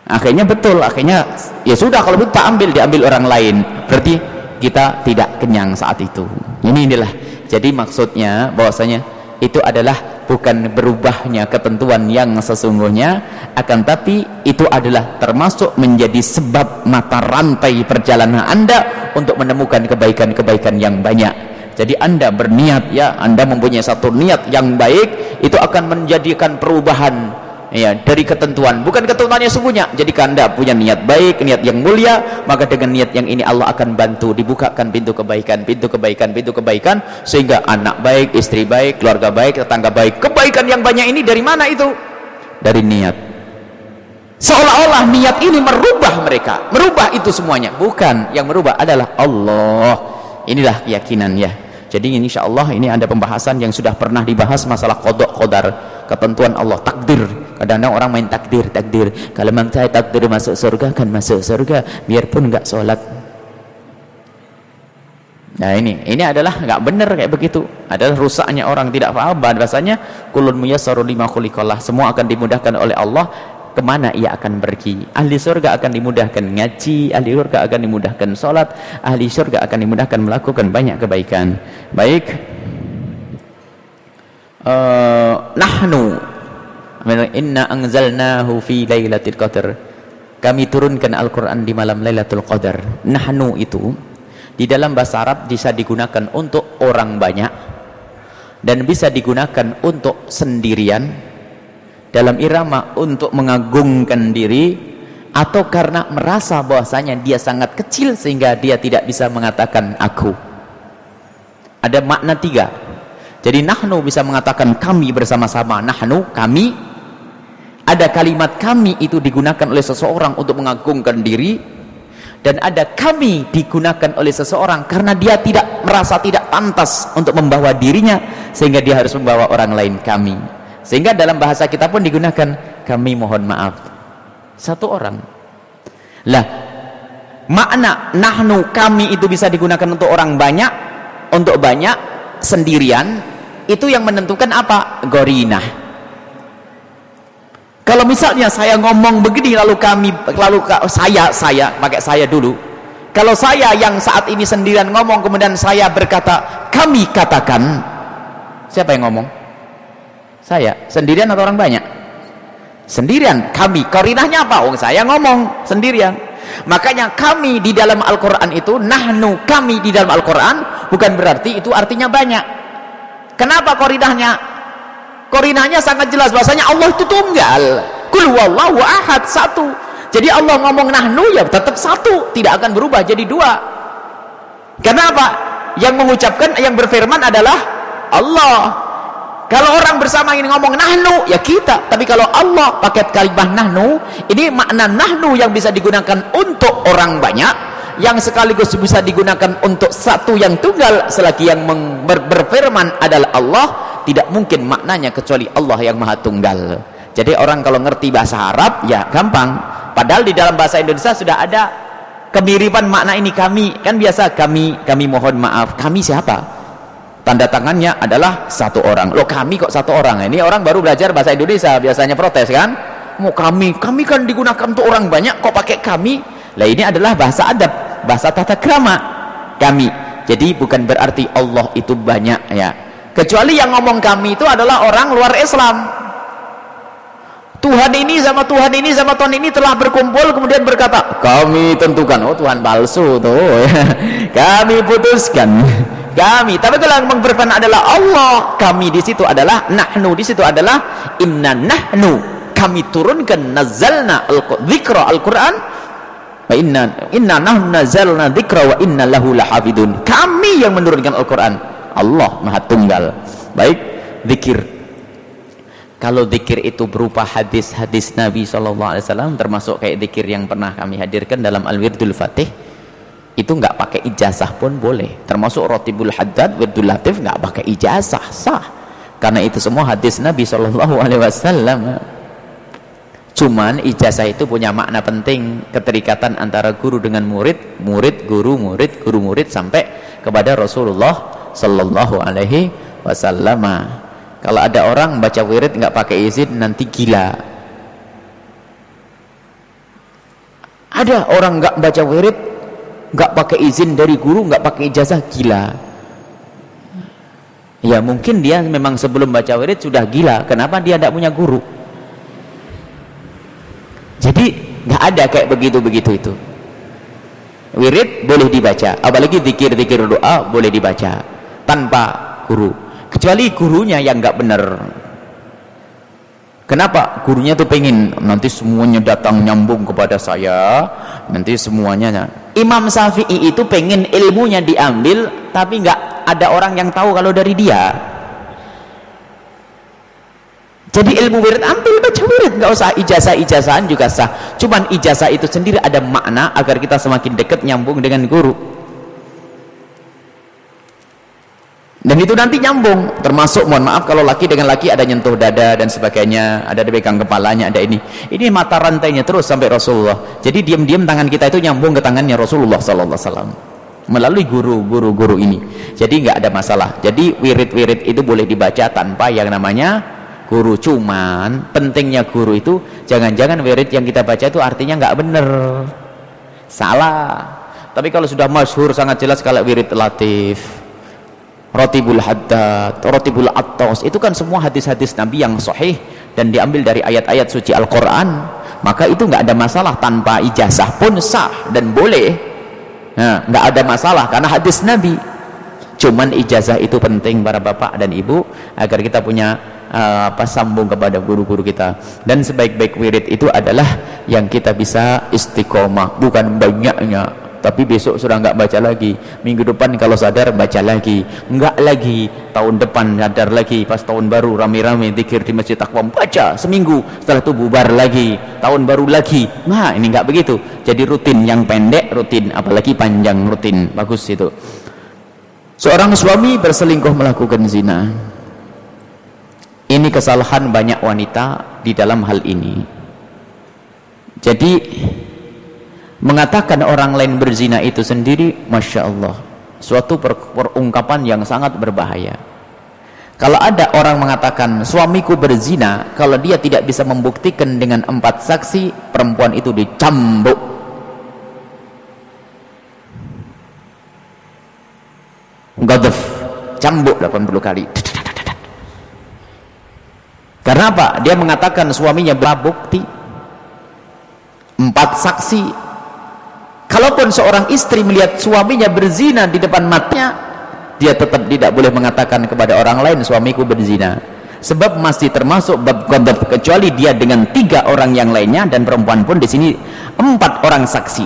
Akhirnya betul, akhirnya ya sudah kalau tak ambil diambil orang lain. Berarti kita tidak kenyang saat itu. Ini inilah. Jadi maksudnya bahwasanya itu adalah bukan berubahnya ketentuan yang sesungguhnya akan tapi itu adalah termasuk menjadi sebab mata rantai perjalanan anda untuk menemukan kebaikan-kebaikan yang banyak. Jadi anda berniat ya anda mempunyai satu niat yang baik itu akan menjadikan perubahan ya dari ketentuan. Bukan ketentuannya sungguhnya jika anda punya niat baik niat yang mulia maka dengan niat yang ini Allah akan bantu dibukakan pintu kebaikan pintu kebaikan pintu kebaikan sehingga anak baik istri baik keluarga baik tetangga baik. Kebaikan yang banyak ini dari mana itu? Dari niat. Seolah-olah niat ini merubah mereka merubah itu semuanya. Bukan yang merubah adalah Allah. Inilah keyakinan ya. Jadi insya Allah ini ada pembahasan yang sudah pernah dibahas masalah kodok kodar ketentuan Allah takdir kadang-kadang orang main takdir takdir. Kalau memang saya takdir masuk surga kan masuk surga. Biarpun enggak sholat. Nah ini. Ini adalah enggak benar kayak begitu. Adalah rusaknya orang tidak paham bahasanya kulun muyassaru lima khuliqallah. Semua akan dimudahkan oleh Allah. Ke mana ia akan pergi? Ahli surga akan dimudahkan ngaji ahli surga akan dimudahkan sholat ahli surga akan dimudahkan melakukan banyak kebaikan. Baik. Uh, nahnu inna anzalnahu fi lailatul qadar kami turunkan Al-Quran di malam Lailatul Qadar nahnu itu di dalam bahasa Arab bisa digunakan untuk orang banyak dan bisa digunakan untuk sendirian dalam irama untuk mengagungkan diri atau karena merasa bahwasanya dia sangat kecil sehingga dia tidak bisa mengatakan aku. Ada makna tiga. Jadi nahnu bisa mengatakan kami bersama-sama. Nahnu kami ada kalimat kami itu digunakan oleh seseorang untuk mengagungkan diri dan ada kami digunakan oleh seseorang karena dia tidak merasa tidak pantas untuk membawa dirinya sehingga dia harus membawa orang lain kami. Sehingga dalam bahasa kita pun digunakan kami mohon maaf. Satu orang. Lah makna nahnu kami itu bisa digunakan untuk orang banyak untuk banyak sendirian itu yang menentukan apa? gorinah kalau misalnya saya ngomong begini lalu kami lalu saya saya pakai saya dulu. Kalau saya yang saat ini sendirian ngomong kemudian saya berkata kami katakan. Siapa yang ngomong? Saya. Sendirian atau orang banyak? Sendirian. Kami. Korinahnya apa? Oh, saya ngomong sendirian. Makanya kami di dalam Al-Quran itu nahnu kami di dalam Al-Quran bukan berarti itu artinya banyak. Kenapa korinahnya? Korinahnya sangat jelas bahasanya Allah itu tunggal. Kul wallahu ahad satu. Jadi Allah ngomong nahnu ya tetap satu, tidak akan berubah jadi dua. Kenapa? Yang mengucapkan yang berfirman adalah Allah. kalau orang bersama ini ngomong nahnu ya kita tapi kalau Allah pakai kalimat nahnu ini makna nahnu yang bisa digunakan untuk orang banyak yang sekaligus bisa digunakan untuk satu yang tunggal selagi yang ber berfirman adalah Allah tidak mungkin maknanya kecuali Allah yang maha tunggal. Jadi orang kalau ngerti bahasa Arab ya gampang. Padahal di dalam bahasa Indonesia sudah ada kemiripan makna ini kami. Kan biasa kami kami mohon maaf. Kami siapa? Tanda tangannya adalah satu orang. Loh kami kok satu orang? Ini orang baru belajar bahasa Indonesia biasanya protes kan? Mau kami kami kan digunakan untuk orang banyak kok pakai kami? Lah ini adalah bahasa adab bahasa tata krama kami. Jadi bukan berarti Allah itu banyak ya kecuali yang ngomong kami itu adalah orang luar Islam. Tuhan ini sama Tuhan ini sama Tuhan ini telah berkumpul kemudian berkata kami tentukan. Oh Tuhan palsu tuh (laughs) kami putuskan. (laughs) Kami. Tapi kalau yang berfirman adalah Allah kami di situ adalah nahnu. Di situ adalah inna nahnu. Kami turunkan nazalna al-dzikra al-Qur'an. Wa inna inna nahnu nazalna dzikra wa inna lahu lahafidun. Kami yang menurunkan Al-Qur'an Allah Maha Tunggal. Baik zikir. Kalau zikir itu berupa hadis-hadis Nabi SAW termasuk kayak zikir yang pernah kami hadirkan dalam Al-Wirdul Fatih itu nggak pakai ijazah pun boleh. Termasuk rotibul haddad wirdul latif nggak pakai ijazah sah. Karena itu semua hadis Nabi Shallallahu Alaihi Wasallam. Cuman ijazah itu punya makna penting keterikatan antara guru dengan murid murid guru murid guru murid sampai kepada Rasulullah Shallallahu Alaihi Wasallam. Kalau ada orang baca wirid nggak pakai izin nanti gila. Ada orang nggak baca wirid nggak pakai izin dari guru nggak pakai ijazah gila. Ya mungkin dia memang sebelum baca wirid sudah gila. Kenapa dia tidak punya guru? Jadi nggak ada kayak begitu-begitu itu. Wirid boleh dibaca apalagi zikir-zikir doa boleh dibaca tanpa guru kecuali gurunya yang nggak benar Kenapa? Gurunya tuh pengen nanti semuanya datang nyambung kepada saya, nanti semuanya. Imam Syafi'i itu pengen ilmunya diambil, tapi nggak ada orang yang tahu kalau dari dia. Jadi ilmu wirid ambil baca wirid, nggak usah ijazah-ijazahan juga sah. Cuman ijazah itu sendiri ada makna agar kita semakin dekat nyambung dengan guru. Dan itu nanti nyambung. Termasuk mohon maaf kalau laki dengan laki ada nyentuh dada dan sebagainya ada dipegang kepalanya ada ini. Ini mata rantainya terus sampai Rasulullah. Jadi diam-diam tangan kita itu nyambung ke tangannya Rasulullah sallallahu alaihi wasallam. Melalui guru-guru-guru ini. Jadi nggak ada masalah. Jadi wirid-wirid itu boleh dibaca tanpa yang namanya guru. Cuman pentingnya guru itu jangan-jangan wirid yang kita baca itu artinya nggak bener. Salah. Tapi kalau sudah masyhur sangat jelas kalau wirid latif Rotibul Haddad, Rotibul Attos. Itu kan semua hadis-hadis Nabi yang sahih dan diambil dari ayat-ayat suci Al-Quran. Maka itu nggak ada masalah tanpa ijazah pun sah dan boleh. Nah, nggak ada masalah karena hadis Nabi. Cuman ijazah itu penting para bapak dan ibu agar kita punya uh, apa sambung kepada guru-guru kita. Dan sebaik-baik wirid itu adalah yang kita bisa istiqomah. Bukan banyaknya tapi besok sudah enggak baca lagi. Minggu depan kalau sadar baca lagi. Enggak lagi. Tahun depan sadar lagi. Pas tahun baru rame-rame zikir di masjid takwa baca seminggu. Setelah itu bubar lagi. Tahun baru lagi. Nah ini enggak begitu. Jadi rutin yang pendek rutin. Apalagi panjang rutin. Bagus itu. Seorang suami berselingkuh melakukan zina. Ini kesalahan banyak wanita di dalam hal ini. Jadi mengatakan orang lain berzina itu sendiri Masya Allah suatu perungkapan yang sangat berbahaya. Kalau ada orang mengatakan suamiku berzina kalau dia tidak bisa membuktikan dengan empat saksi perempuan itu dicambuk. Gadaf cambuk 80 kali. Karena apa? dia mengatakan suaminya berbukti empat saksi kalaupun seorang istri melihat suaminya berzina di depan matanya dia tetap tidak boleh mengatakan kepada orang lain suamiku berzina. Sebab masih termasuk bab ghadab kecuali dia dengan tiga orang yang lainnya dan perempuan pun di sini empat orang saksi.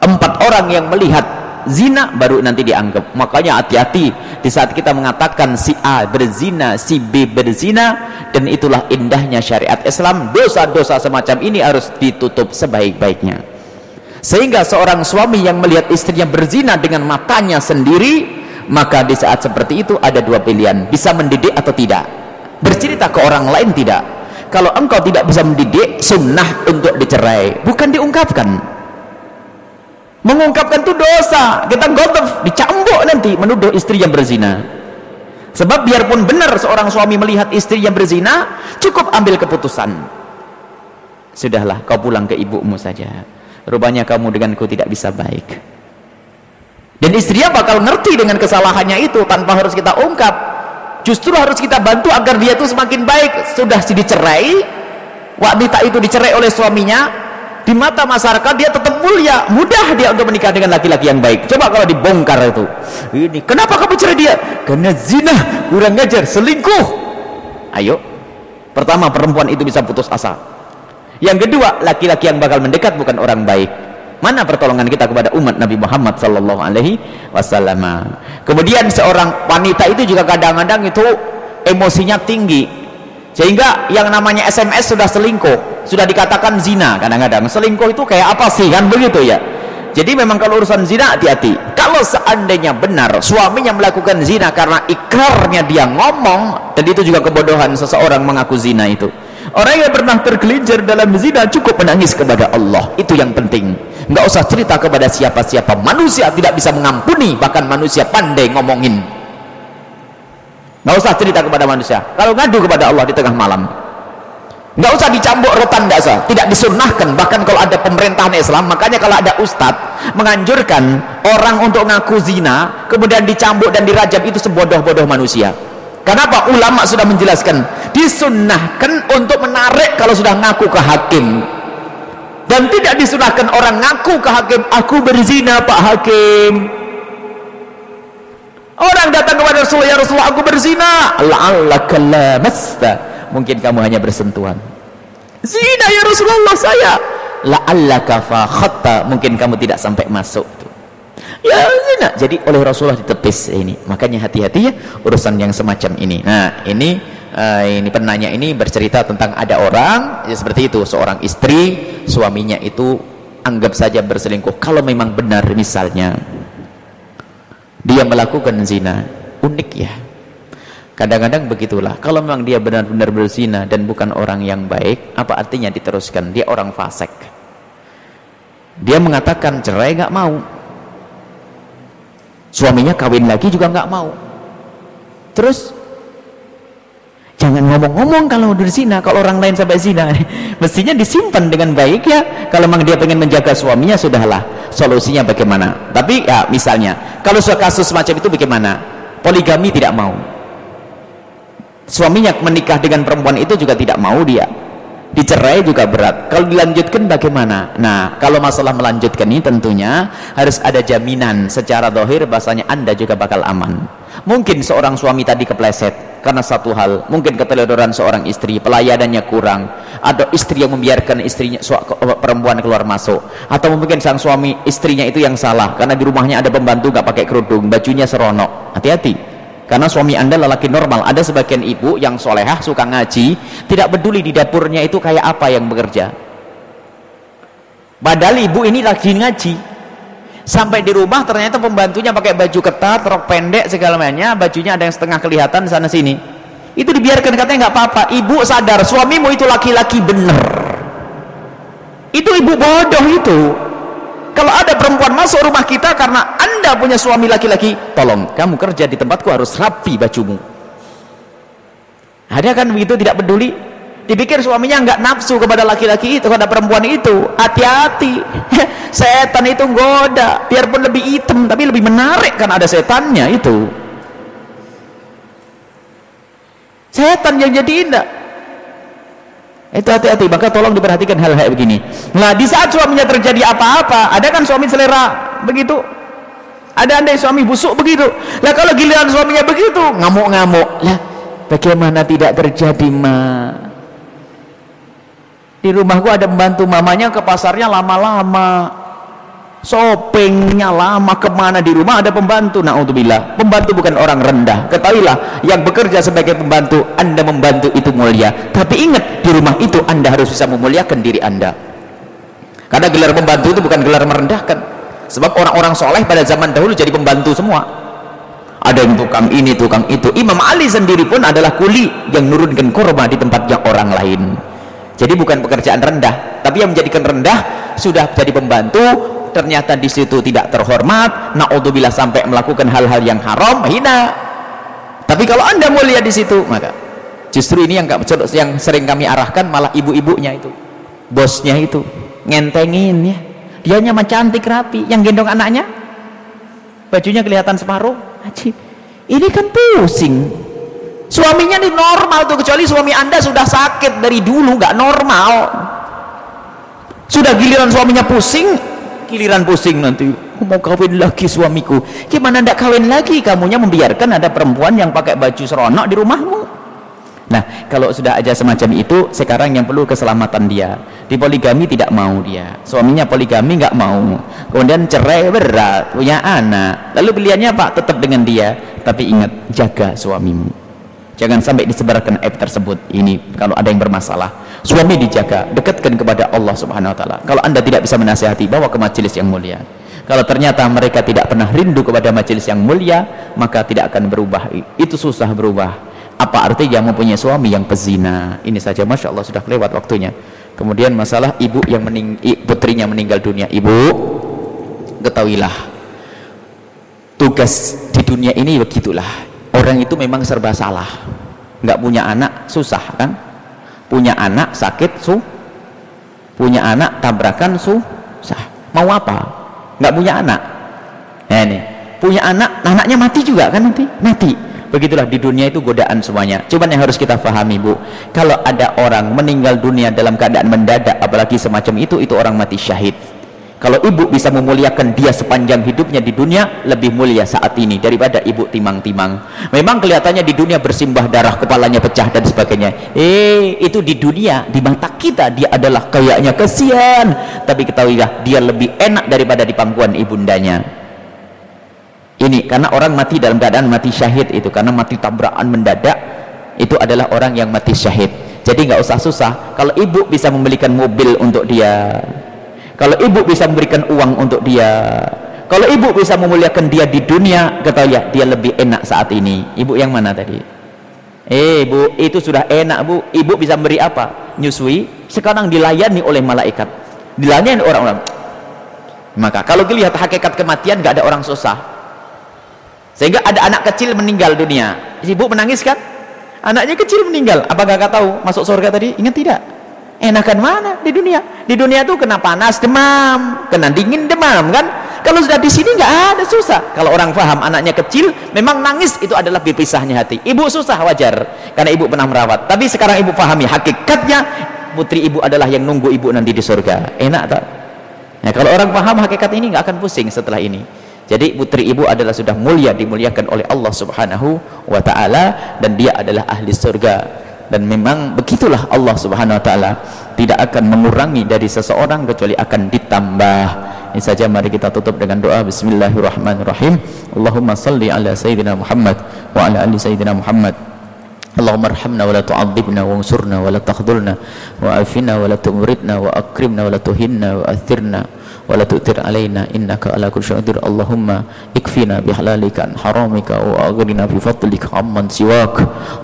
Empat orang yang melihat zina baru nanti dianggap. Makanya hati-hati di saat kita mengatakan si A berzina si B berzina dan itulah indahnya syariat Islam. Dosa-dosa semacam ini harus ditutup sebaik-baiknya sehingga seorang suami yang melihat istrinya berzina dengan matanya sendiri maka di saat seperti itu ada dua pilihan bisa mendidik atau tidak. Bercerita ke orang lain tidak. Kalau engkau tidak bisa mendidik sunnah untuk dicerai. Bukan diungkapkan. Mengungkapkan itu dosa. Kita gotof dicambuk nanti menuduh istri yang berzina. Sebab biarpun benar seorang suami melihat istri yang berzina cukup ambil keputusan. Sudahlah kau pulang ke ibumu saja rupanya kamu denganku tidak bisa baik. Dan istrinya bakal ngerti dengan kesalahannya itu tanpa harus kita ungkap. Justru harus kita bantu agar dia itu semakin baik. Sudah dicerai wanita itu dicerai oleh suaminya di mata masyarakat dia tetap mulia. Mudah dia untuk menikah dengan laki-laki yang baik. Coba kalau dibongkar itu. Ini kenapa kamu cerai dia? Karena zina kurang ngajar selingkuh. Ayo. Pertama perempuan itu bisa putus asa yang kedua laki-laki yang bakal mendekat bukan orang baik. Mana pertolongan kita kepada umat Nabi Muhammad sallallahu alaihi wasallam? Kemudian seorang wanita itu juga kadang-kadang itu emosinya tinggi. Sehingga yang namanya SMS sudah selingkuh. Sudah dikatakan zina kadang-kadang. Selingkuh itu kayak apa sih? Kan begitu ya. Jadi memang kalau urusan zina hati-hati. Kalau seandainya benar suaminya melakukan zina karena ikrarnya dia ngomong dan itu juga kebodohan seseorang mengaku zina itu orang yang pernah tergelincir dalam zina cukup menangis kepada Allah. Itu yang penting. Nggak usah cerita kepada siapa-siapa. Manusia tidak bisa mengampuni bahkan manusia pandai ngomongin. Nggak usah cerita kepada manusia. Kalau ngadu kepada Allah di tengah malam. Nggak usah dicambuk rotan nggak usah. Tidak disunnahkan. Bahkan kalau ada pemerintahan Islam makanya kalau ada ustadz menganjurkan orang untuk ngaku zina kemudian dicambuk dan dirajam itu sebodoh-bodoh manusia kenapa ulama sudah menjelaskan disunnahkan untuk menarik kalau sudah ngaku ke hakim dan tidak disunahkan orang ngaku ke hakim aku berzina pak hakim Orang datang kepada Rasulullah, ya Rasulullah aku berzina. La'allaka. Mungkin kamu hanya bersentuhan. Zina ya Rasulullah saya. La'allaka fakhatta. Mungkin kamu tidak sampai masuk. Ya zina. Jadi oleh Rasulullah ditepis ini. Makanya hati-hati ya urusan yang semacam ini. Nah, ini uh, ini penanya ini bercerita tentang ada orang ya seperti itu, seorang istri, suaminya itu anggap saja berselingkuh kalau memang benar misalnya dia melakukan zina unik ya kadang-kadang begitulah kalau memang dia benar-benar berzina dan bukan orang yang baik apa artinya diteruskan dia orang fasik dia mengatakan cerai nggak mau suaminya kawin lagi juga nggak mau. Terus jangan ngomong-ngomong kalau berzina kalau orang lain sampai zina. (laughs) Mestinya disimpan dengan baik ya. Kalau memang dia pengen menjaga suaminya sudahlah. Solusinya bagaimana? Tapi ya misalnya kalau kasus semacam itu bagaimana? Poligami tidak mau. Suaminya menikah dengan perempuan itu juga tidak mau dia dicerai juga berat. Kalau dilanjutkan bagaimana? Nah kalau masalah melanjutkan ini tentunya harus ada jaminan secara dohir bahasanya anda juga bakal aman. Mungkin seorang suami tadi kepleset karena satu hal. Mungkin keteledoran seorang istri pelayanannya kurang. Atau istri yang membiarkan istrinya perempuan keluar masuk. Atau mungkin sang suami istrinya itu yang salah karena di rumahnya ada pembantu gak pakai kerudung bajunya seronok. Hati-hati karena suami anda lelaki normal. Ada sebagian ibu yang solehah suka ngaji tidak peduli di dapurnya itu kayak apa yang bekerja. Padahal ibu ini lagi ngaji. Sampai di rumah ternyata pembantunya pakai baju ketat rok pendek segala macamnya. Bajunya ada yang setengah kelihatan sana sini. Itu dibiarkan katanya nggak apa-apa. Ibu sadar suamimu itu laki-laki bener. Itu ibu bodoh itu kalau ada perempuan masuk rumah kita karena anda punya suami laki-laki tolong kamu kerja di tempatku harus rapi bajumu. Ada kan begitu tidak peduli. Dipikir suaminya nggak nafsu kepada laki-laki itu kepada perempuan itu. Hati-hati. (laughs) Setan itu goda biarpun lebih hitam tapi lebih menarik kan ada setannya itu. Setan yang jadi indah itu hati-hati maka tolong diperhatikan hal-hal begini. Nah di saat suaminya terjadi apa-apa ada kan suami selera begitu? Ada andai suami busuk begitu? Lah kalau giliran suaminya begitu ngamuk-ngamuk. Lah bagaimana tidak terjadi mah di rumahku ada pembantu mamanya ke pasarnya lama-lama Sopengnya lama ke mana di rumah ada pembantu. Naudzubillah. Pembantu bukan orang rendah. Ketahuilah yang bekerja sebagai pembantu, Anda membantu itu mulia. Tapi ingat di rumah itu Anda harus bisa memuliakan diri Anda. Karena gelar pembantu itu bukan gelar merendahkan. Sebab orang-orang soleh pada zaman dahulu jadi pembantu semua. Ada yang tukang ini, tukang itu. Imam Ali sendiri pun adalah kuli yang nurunkan korma di tempatnya orang lain. Jadi bukan pekerjaan rendah, tapi yang menjadikan rendah sudah jadi pembantu, ternyata di situ tidak terhormat, naudzubillah sampai melakukan hal-hal yang haram, hina. Tapi kalau Anda mulia di situ, maka justru ini yang yang sering kami arahkan malah ibu-ibunya itu. Bosnya itu ngentengin ya. Dianya mah cantik rapi, yang gendong anaknya bajunya kelihatan separuh. Ajib. Ini kan pusing suaminya ini normal tuh kecuali suami anda sudah sakit dari dulu nggak normal. Sudah giliran suaminya pusing giliran pusing nanti mau kawin lagi suamiku. Gimana ndak kawin lagi? Kamunya membiarkan ada perempuan yang pakai baju seronok di rumahmu. Nah kalau sudah aja semacam itu sekarang yang perlu keselamatan dia. Di poligami tidak mau dia. Suaminya poligami nggak mau. Kemudian cerai berat punya anak. Lalu pilihannya pak tetap dengan dia. Tapi ingat jaga suamimu jangan sampai disebarkan aib tersebut. Ini kalau ada yang bermasalah. Suami dijaga dekatkan kepada Allah subhanahu wa ta'ala. Kalau anda tidak bisa menasihati bawa ke majelis yang mulia. Kalau ternyata mereka tidak pernah rindu kepada majelis yang mulia maka tidak akan berubah. Itu susah berubah. Apa artinya mempunyai suami yang pezina? Ini saja. Masya Allah sudah lewat waktunya. Kemudian masalah ibu yang mening putrinya meninggal dunia. Ibu ketahuilah. Tugas di dunia ini begitulah orang itu memang serba salah. Nggak punya anak susah kan? Punya anak sakit su punya anak tabrakan susah. Mau apa? Nggak punya anak. Nah ini. Punya anak anaknya mati juga kan nanti? Mati. Begitulah di dunia itu godaan semuanya. Cuman yang harus kita pahami bu kalau ada orang meninggal dunia dalam keadaan mendadak apalagi semacam itu itu orang mati syahid kalau ibu bisa memuliakan dia sepanjang hidupnya di dunia lebih mulia saat ini daripada ibu timang-timang. Memang kelihatannya di dunia bersimbah darah kepalanya pecah dan sebagainya. Eh itu di dunia di mata kita dia adalah kayaknya kesian. Tapi ketahuilah dia lebih enak daripada di pangkuan ibundanya. Ini karena orang mati dalam keadaan mati syahid itu. Karena mati tabrakan mendadak itu adalah orang yang mati syahid. Jadi nggak usah susah. Kalau ibu bisa membelikan mobil untuk dia kalau ibu bisa memberikan uang untuk dia. Kalau ibu bisa memuliakan dia di dunia ketahui ya dia lebih enak saat ini. Ibu yang mana tadi? Eh bu itu sudah enak bu. Ibu bisa memberi apa? Nyusui. Sekarang dilayani oleh malaikat. Dilayani orang-orang maka kalau dilihat hakikat kematian gak ada orang susah. Sehingga ada anak kecil meninggal dunia. Ibu menangis kan? Anaknya kecil meninggal. Apakah kau tahu masuk surga tadi? Ingat tidak enakan mana? Di dunia. Di dunia itu kena panas demam. Kena dingin demam kan? Kalau sudah di sini nggak ada susah. Kalau orang paham anaknya kecil memang nangis itu adalah berpisahnya hati. Ibu susah wajar. Karena ibu pernah merawat. Tapi sekarang ibu pahami hakikatnya putri ibu adalah yang nunggu ibu nanti di surga. Enak tak? Nah, kalau orang paham hakikat ini nggak akan pusing setelah ini. Jadi putri ibu adalah sudah mulia dimuliakan oleh Allah subhanahu wa ta'ala dan dia adalah ahli surga dan memang begitulah Allah subhanahu wa ta'ala tidak akan mengurangi dari seseorang kecuali akan ditambah. Ini saja mari kita tutup dengan doa. Bismillahirrahmanirrahim. Allahumma salli ala sayyidina Muhammad wa ala ali sayyidina Muhammad. Allahumma arhamna wa la tu'adzibna wa unsurna wa la takhdulna wa afina wa la tumridna wa akrimna wa la tuhinna wa athirna ولا تؤثر علينا إنك على كل شيء قدير اللهم اكفنا بحلالك عن حرامك وأغننا بفضلك عمن سواك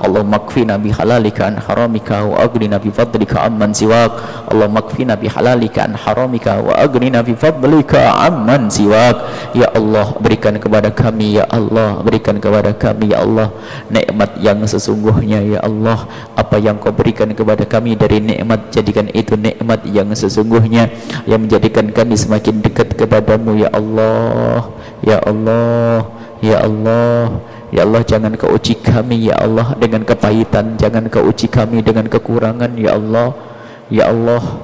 اللهم اكفنا بحلالك عن حرامك وأغننا بفضلك عمن سواك اللهم اكفنا بحلالك عن حرامك وأغننا بفضلك عمن سواك Ya Allah berikan kepada kami Ya Allah berikan kepada kami Ya Allah nikmat yang sesungguhnya Ya Allah apa yang kau berikan kepada kami dari nikmat jadikan itu nikmat yang sesungguhnya yang menjadikan kami semakin semakin dekat kepadamu ya Allah ya Allah ya Allah. Ya Allah jangan kau uji kami ya Allah dengan kepahitan. Jangan kau uji kami dengan kekurangan ya Allah. Ya Allah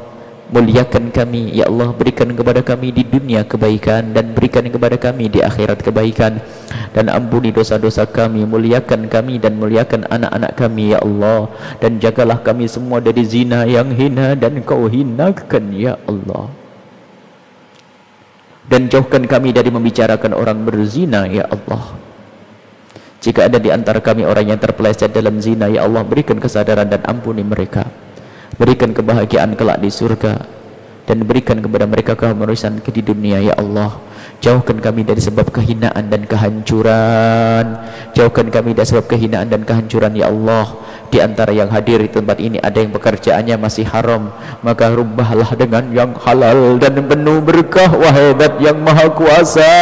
muliakan kami. Ya Allah berikan kepada kami di dunia kebaikan dan berikan kepada kami di akhirat kebaikan. Dan ampuni dosa-dosa kami muliakan kami dan muliakan anak-anak kami ya Allah. Dan jagalah kami semua dari zina yang hina dan kau hinakan ya Allah dan jauhkan kami dari membicarakan orang berzina ya Allah jika ada di antara kami orang yang terpeleset dalam zina ya Allah berikan kesadaran dan ampuni mereka berikan kebahagiaan kelak di surga dan berikan kepada mereka kehamurisan di dunia ya Allah Jauhkan kami dari sebab kehinaan dan kehancuran. Jauhkan kami dari sebab kehinaan dan kehancuran ya Allah. Di antara yang hadir di tempat ini ada yang pekerjaannya masih haram, maka rubahlah dengan yang halal dan penuh berkah wahai yang Maha Kuasa.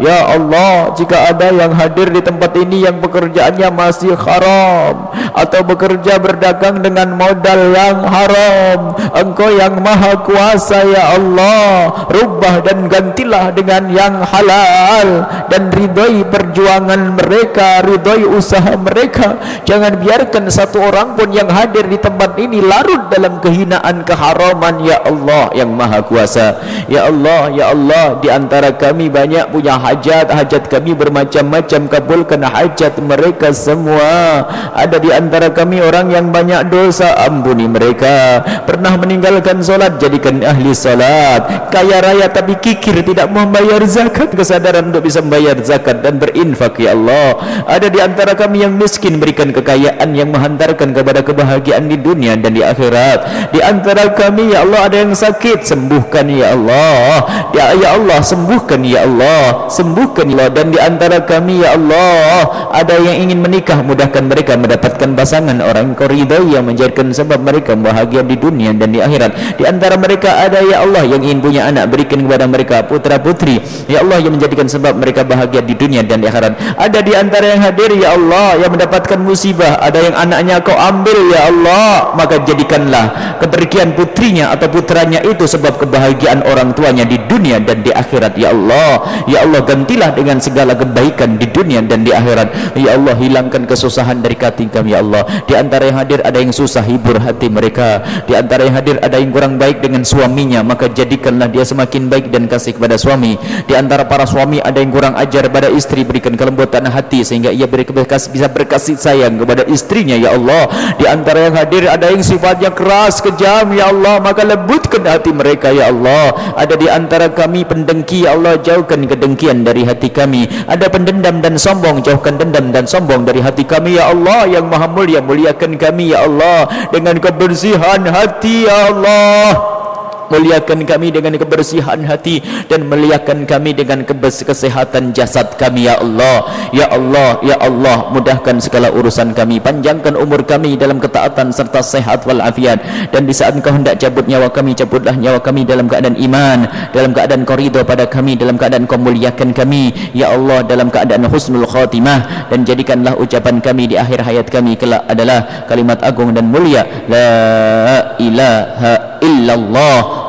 Ya Allah, jika ada yang hadir di tempat ini yang pekerjaannya masih haram atau bekerja berdagang dengan modal yang haram, Engkau yang Maha Kuasa ya Allah, rubah dan gantilah dengan yang halal dan ridhoi perjuangan mereka ridhoi usaha mereka jangan biarkan satu orang pun yang hadir di tempat ini larut dalam kehinaan keharaman ya Allah yang maha kuasa ya Allah ya Allah di antara kami banyak punya hajat hajat kami bermacam-macam kabulkan hajat mereka semua. Ada di antara kami orang yang banyak dosa ampuni mereka. Pernah meninggalkan solat jadikan ahli solat. Kaya raya tapi kikir tidak membayar zakat. Kesadaran untuk bisa membayar zakat dan berinfak ya Allah. Ada di antara kami yang miskin berikan kekayaan yang menghantarkan kepada kebahagiaan di dunia dan di akhirat. Di antara kami ya Allah ada yang sakit sembuhkan ya Allah. Ya, ya Allah sembuhkan ya Allah. Sembuhkan ya Allah. Dan di antara kami ya Allah ada yang ingin menikah mudahkan mereka mendapatkan pasangan orang koridor yang menjadikan sebab mereka bahagia di dunia dan di akhirat. Di antara mereka ada ya Allah yang ingin punya anak berikan kepada mereka putra putri. Ya Allah yang menjadikan sebab mereka bahagia di dunia dan di akhirat. Ada di antara yang hadir ya Allah yang mendapatkan musibah, ada yang anaknya kau ambil ya Allah, maka jadikanlah kepergian putrinya atau putranya itu sebab kebahagiaan orang tuanya di dunia dan di akhirat ya Allah. Ya Allah gantilah dengan segala kebaikan di dunia dan di akhirat. Ya Allah hilangkan kesusahan dari hati kami ya Allah. Di antara yang hadir ada yang susah hibur hati mereka. Di antara yang hadir ada yang kurang baik dengan suaminya, maka jadikanlah dia semakin baik dan kasih kepada suami di antara para suami ada yang kurang ajar pada istri berikan kelembutan hati sehingga ia berkas, bisa berkasih sayang kepada istrinya ya Allah. Di antara yang hadir ada yang sifatnya keras kejam ya Allah. Maka lembutkan hati mereka ya Allah. Ada di antara kami pendengki ya Allah jauhkan kedengkian dari hati kami. Ada pendendam dan sombong jauhkan dendam dan sombong dari hati kami ya Allah. Yang maha mulia muliakan kami ya Allah. Dengan kebersihan hati ya Allah muliakan kami dengan kebersihan hati dan muliakan kami dengan kesehatan jasad kami ya Allah. Ya Allah ya Allah mudahkan segala urusan kami. Panjangkan umur kami dalam ketaatan serta sehat walafiat. Dan di saat engkau hendak cabut nyawa kami cabutlah nyawa kami dalam keadaan iman dalam keadaan korido pada kami dalam keadaan kau muliakan kami. Ya Allah dalam keadaan husnul khatimah. Dan jadikanlah ucapan kami di akhir hayat kami kelak adalah kalimat agung dan mulia. La ilaha illallah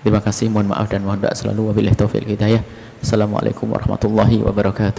Terima kasih, mohon maaf dan mohon doa selalu wabillahi taufik hidayah. Assalamualaikum warahmatullahi wabarakatuh.